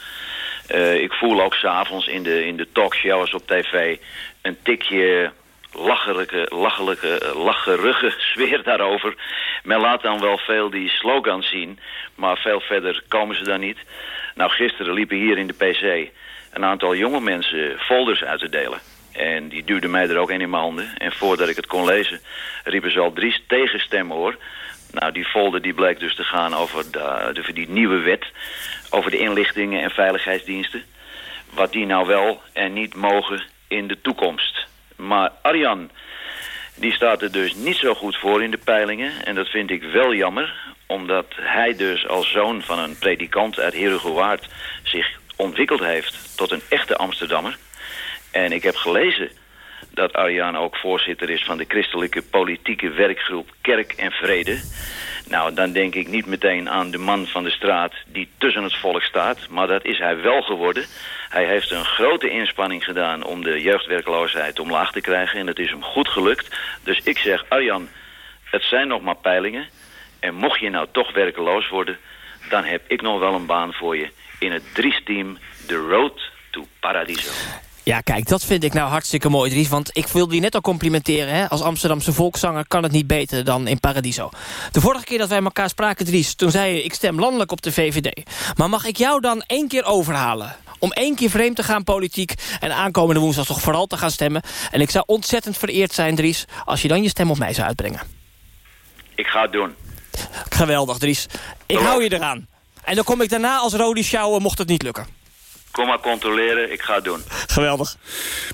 Uh, ik voel ook s'avonds in de, in de talkshows op tv een tikje lacherlijke, lacherlijke, lacherige sfeer daarover. Men laat dan wel veel die slogans zien, maar veel verder komen ze dan niet. Nou, gisteren liepen hier in de PC een aantal jonge mensen folders uit te delen. En die duwden mij er ook een in mijn handen. En voordat ik het kon lezen, riepen ze al drie tegenstemmen hoor. Nou, die folder die bleek dus te gaan over de, de, die nieuwe wet... over de inlichtingen en veiligheidsdiensten. Wat die nou wel en niet mogen in de toekomst. Maar Arjan, die staat er dus niet zo goed voor in de peilingen. En dat vind ik wel jammer. Omdat hij dus als zoon van een predikant uit Herugewaard zich ontwikkeld heeft tot een echte Amsterdammer. En ik heb gelezen dat Arjan ook voorzitter is van de christelijke politieke werkgroep Kerk en Vrede. Nou, dan denk ik niet meteen aan de man van de straat die tussen het volk staat. Maar dat is hij wel geworden. Hij heeft een grote inspanning gedaan om de jeugdwerkloosheid omlaag te krijgen. En het is hem goed gelukt. Dus ik zeg, Arjan, het zijn nog maar peilingen. En mocht je nou toch werkeloos worden... dan heb ik nog wel een baan voor je in het Dries-team The Road to Paradiso. Ja, kijk, dat vind ik nou hartstikke mooi, Dries. Want ik wilde je net al complimenteren. Hè? Als Amsterdamse volkszanger kan het niet beter dan in Paradiso. De vorige keer dat wij elkaar spraken, Dries... toen zei je, ik stem landelijk op de VVD. Maar mag ik jou dan één keer overhalen? Om één keer vreemd te gaan politiek... en aankomende woensdag toch vooral te gaan stemmen. En ik zou ontzettend vereerd zijn, Dries... als je dan je stem op mij zou uitbrengen. Ik ga het doen. Geweldig, Dries. Ik hou je eraan. En dan kom ik daarna als Rodi sjouwen, mocht het niet lukken. Kom maar controleren, ik ga het doen. Geweldig.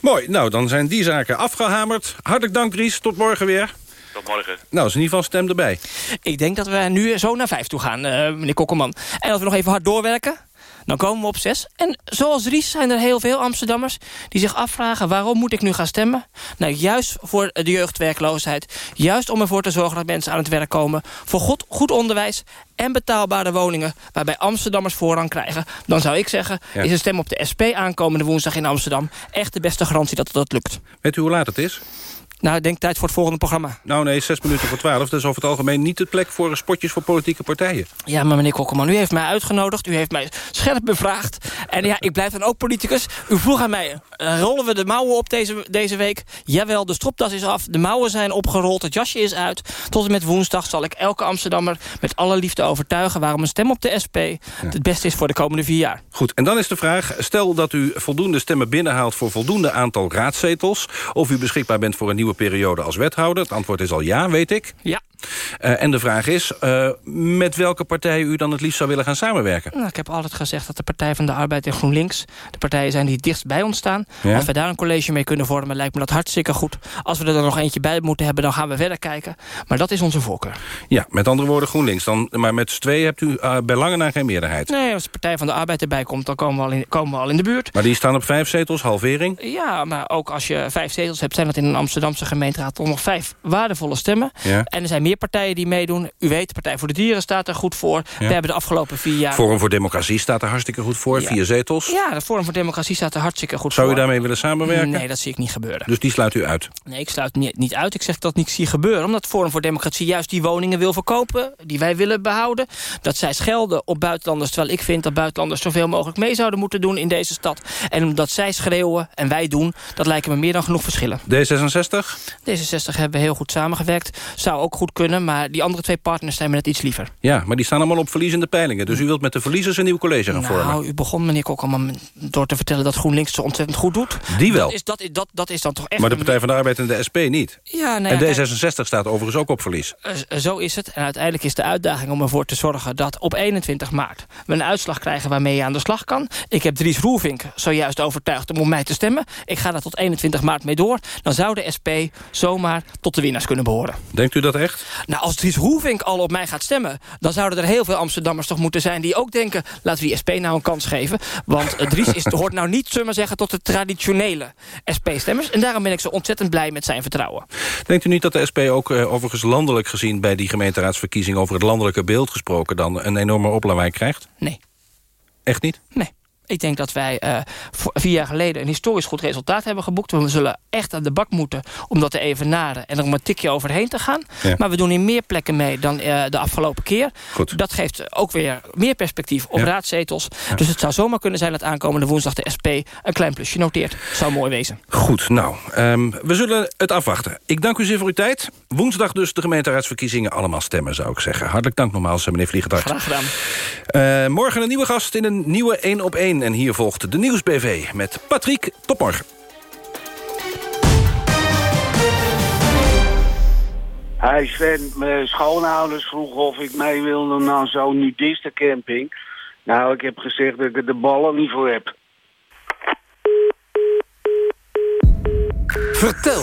Mooi, nou dan zijn die zaken afgehamerd. Hartelijk dank Dries, tot morgen weer. Tot morgen. Nou, is in ieder geval stem erbij. Ik denk dat we nu zo naar vijf toe gaan, eh, meneer Kokkelman. En dat we nog even hard doorwerken. Dan komen we op zes. En zoals Ries zijn er heel veel Amsterdammers die zich afvragen... waarom moet ik nu gaan stemmen? Nou, juist voor de jeugdwerkloosheid. Juist om ervoor te zorgen dat mensen aan het werk komen. Voor goed, goed onderwijs en betaalbare woningen... waarbij Amsterdammers voorrang krijgen. Dan zou ik zeggen, Ja. is een stem op de SP aankomende woensdag in Amsterdam... echt de beste garantie dat dat lukt. Weet u hoe laat het is? Nou, ik denk tijd voor het volgende programma. Nou nee, zes minuten voor twaalf. Dat is over het algemeen niet de plek voor spotjes voor politieke partijen. Ja, maar meneer Kokkelman, u heeft mij uitgenodigd. U heeft mij scherp bevraagd. En ja, ik blijf dan ook politicus. U vroeg aan mij, eh, rollen we de mouwen op deze, deze week? Jawel, de stropdas is af, de mouwen zijn opgerold, het jasje is uit. Tot en met woensdag zal ik elke Amsterdammer met alle liefde overtuigen... waarom een stem op de SP het beste is voor de komende vier jaar. Goed, en dan is de vraag... stel dat u voldoende stemmen binnenhaalt voor voldoende aantal raadzetels... of u beschikbaar bent voor een nieuwe periode als wethouder. Het antwoord is al ja, weet ik. Ja. Eh, en de vraag is, eh, met welke partij u dan het liefst zou willen gaan samenwerken? Nou, ik heb altijd gezegd dat de Partij van de Arbeid en GroenLinks... de partijen zijn die het dichtst bij ons staan. Ja. Als we daar een college mee kunnen vormen, lijkt me dat hartstikke goed. Als we er dan nog eentje bij moeten hebben, dan gaan we verder kijken. Maar dat is onze voorkeur. Ja, met andere woorden GroenLinks. Dan, maar met z'n tweeën hebt u eh, bij lange na geen meerderheid. Nee, als de Partij van de Arbeid erbij komt, dan komen we al in, komen we al in de buurt. Maar die staan op vijf zetels, halvering. Ja, maar ook als je vijf zetels hebt... zijn dat in een Amsterdamse gemeenteraad toch nog vijf waardevolle stemmen. Ja. En er zijn meer partijen die meedoen. U weet, de Partij voor de Dieren staat er goed voor. We hebben de afgelopen vier jaar... Forum voor Democratie staat er hartstikke goed voor. Ja. Vier zetels. Ja, de Forum voor Democratie staat er hartstikke goed Zou voor. u daarmee willen samenwerken? Nee, dat zie ik niet gebeuren. Dus die sluit u uit. Nee, ik sluit niet, niet uit. Ik zeg dat niet zie gebeuren. Omdat Forum voor Democratie juist die woningen wil verkopen... die wij willen behouden. Dat zij schelden op buitenlanders... terwijl ik vind dat buitenlanders zoveel mogelijk mee zouden moeten doen in deze stad. En omdat zij schreeuwen en wij doen... dat lijken me meer dan genoeg verschillen. D66? D66 hebben we heel goed samengewerkt. Zou ook goed kunnen, maar die andere twee partners zijn me net iets liever. Ja, maar die staan allemaal op verliezende peilingen. Dus u wilt met de verliezers een nieuw college gaan vormen. Nou, u begon meneer Kokkelman door te vertellen dat GroenLinks het ontzettend goed doet. Die wel. Dat is, dat, is- dat, dat is dan toch echt... Maar de Partij van de Arbeid en de SP niet. Ja, nou ja, en kijk- D66 staat overigens ook op verlies. Eh, Zo is het. En uiteindelijk is de uitdaging om ervoor te zorgen... dat op 21 maart we een uitslag krijgen waarmee je aan de slag kan. Ik heb Dries Roelvink zojuist overtuigd om op mij te stemmen. Ik ga daar tot 21 maart mee door. Dan zou de SP zomaar tot de winnaars kunnen behoren. Denkt u dat echt? Nou, als Dries Roelvink al op mij gaat stemmen... dan zouden er heel veel Amsterdammers toch moeten zijn... die ook denken, laten we die SP nou een kans geven. Want eh, Dries is, hoort nou niet, zullen we zeggen... tot de traditionele SP-stemmers. En daarom ben ik zo ontzettend blij met zijn vertrouwen. Denkt u niet dat de SP ook eh, overigens landelijk gezien... bij die gemeenteraadsverkiezing over het landelijke beeld gesproken... dan een enorme oplawaai krijgt? Nee. Echt niet? Nee. Ik denk dat wij eh, vier jaar geleden een historisch goed resultaat hebben geboekt. We zullen echt aan de bak moeten om dat te evenaren... en er om een tikje overheen te gaan. Ja. Maar we doen in meer plekken mee dan eh, de afgelopen keer. Goed. Dat geeft ook weer meer perspectief op Ja. raadzetels. Dus het zou zomaar kunnen zijn dat aankomende woensdag de SP... een klein plusje noteert. Zou mooi wezen. Goed, nou, ehm, we zullen het afwachten. Ik dank u zeer voor uw tijd. Woensdag dus de gemeenteraadsverkiezingen. Allemaal stemmen, zou ik zeggen. Hartelijk dank nogmaals, eh, meneer Vliegendart. Graag gedaan. Morgen een nieuwe gast in een nieuwe 1 op 1. En hier volgt de Nieuwsbv met Patrick. Tot morgen. Hij Sven, mijn schoonouders vroegen of ik mee wilde naar zo'n nudistencamping. Nou, ik heb gezegd dat ik er de ballen niet voor heb. Vertel.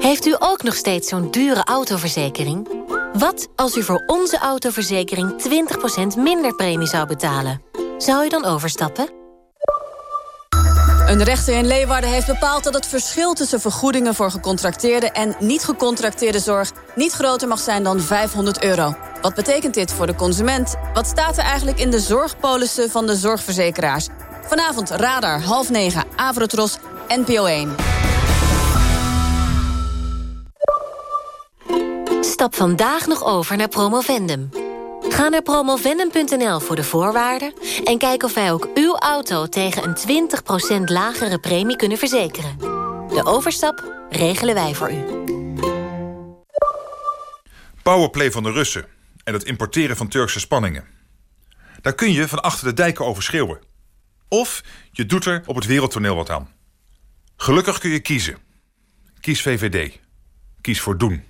Heeft u ook nog steeds zo'n dure autoverzekering? Wat als u voor onze autoverzekering 20% minder premie zou betalen? Zou u dan overstappen? Een rechter in Leeuwarden heeft bepaald dat het verschil tussen vergoedingen voor gecontracteerde en niet gecontracteerde zorg niet groter mag zijn dan 500 euro. Wat betekent dit voor de consument? Wat staat er eigenlijk in de zorgpolissen van de zorgverzekeraars? Vanavond Radar, half negen, Avrotros, NPO 1. Stap vandaag nog over naar Promovendum. Ga naar promovendum.nl voor de voorwaarden... en kijk of wij ook uw auto tegen een 20% lagere premie kunnen verzekeren. De overstap regelen wij voor u. Powerplay van de Russen en het importeren van Turkse spanningen. Daar kun je van achter de dijken over schreeuwen. Of je doet er op het wereldtoneel wat aan. Gelukkig kun je kiezen. Kies VVD. Kies voor doen.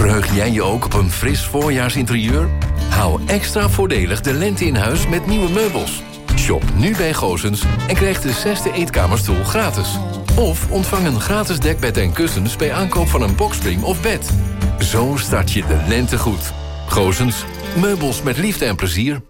Verheug jij je ook op een fris voorjaarsinterieur? Hou extra voordelig de lente in huis met nieuwe meubels. Shop nu bij Goosens en krijg de zesde eetkamerstoel gratis. Of ontvang een gratis dekbed en kussens bij aankoop van een boxspring of bed. Zo start je de lente goed. Goosens, meubels met liefde en plezier.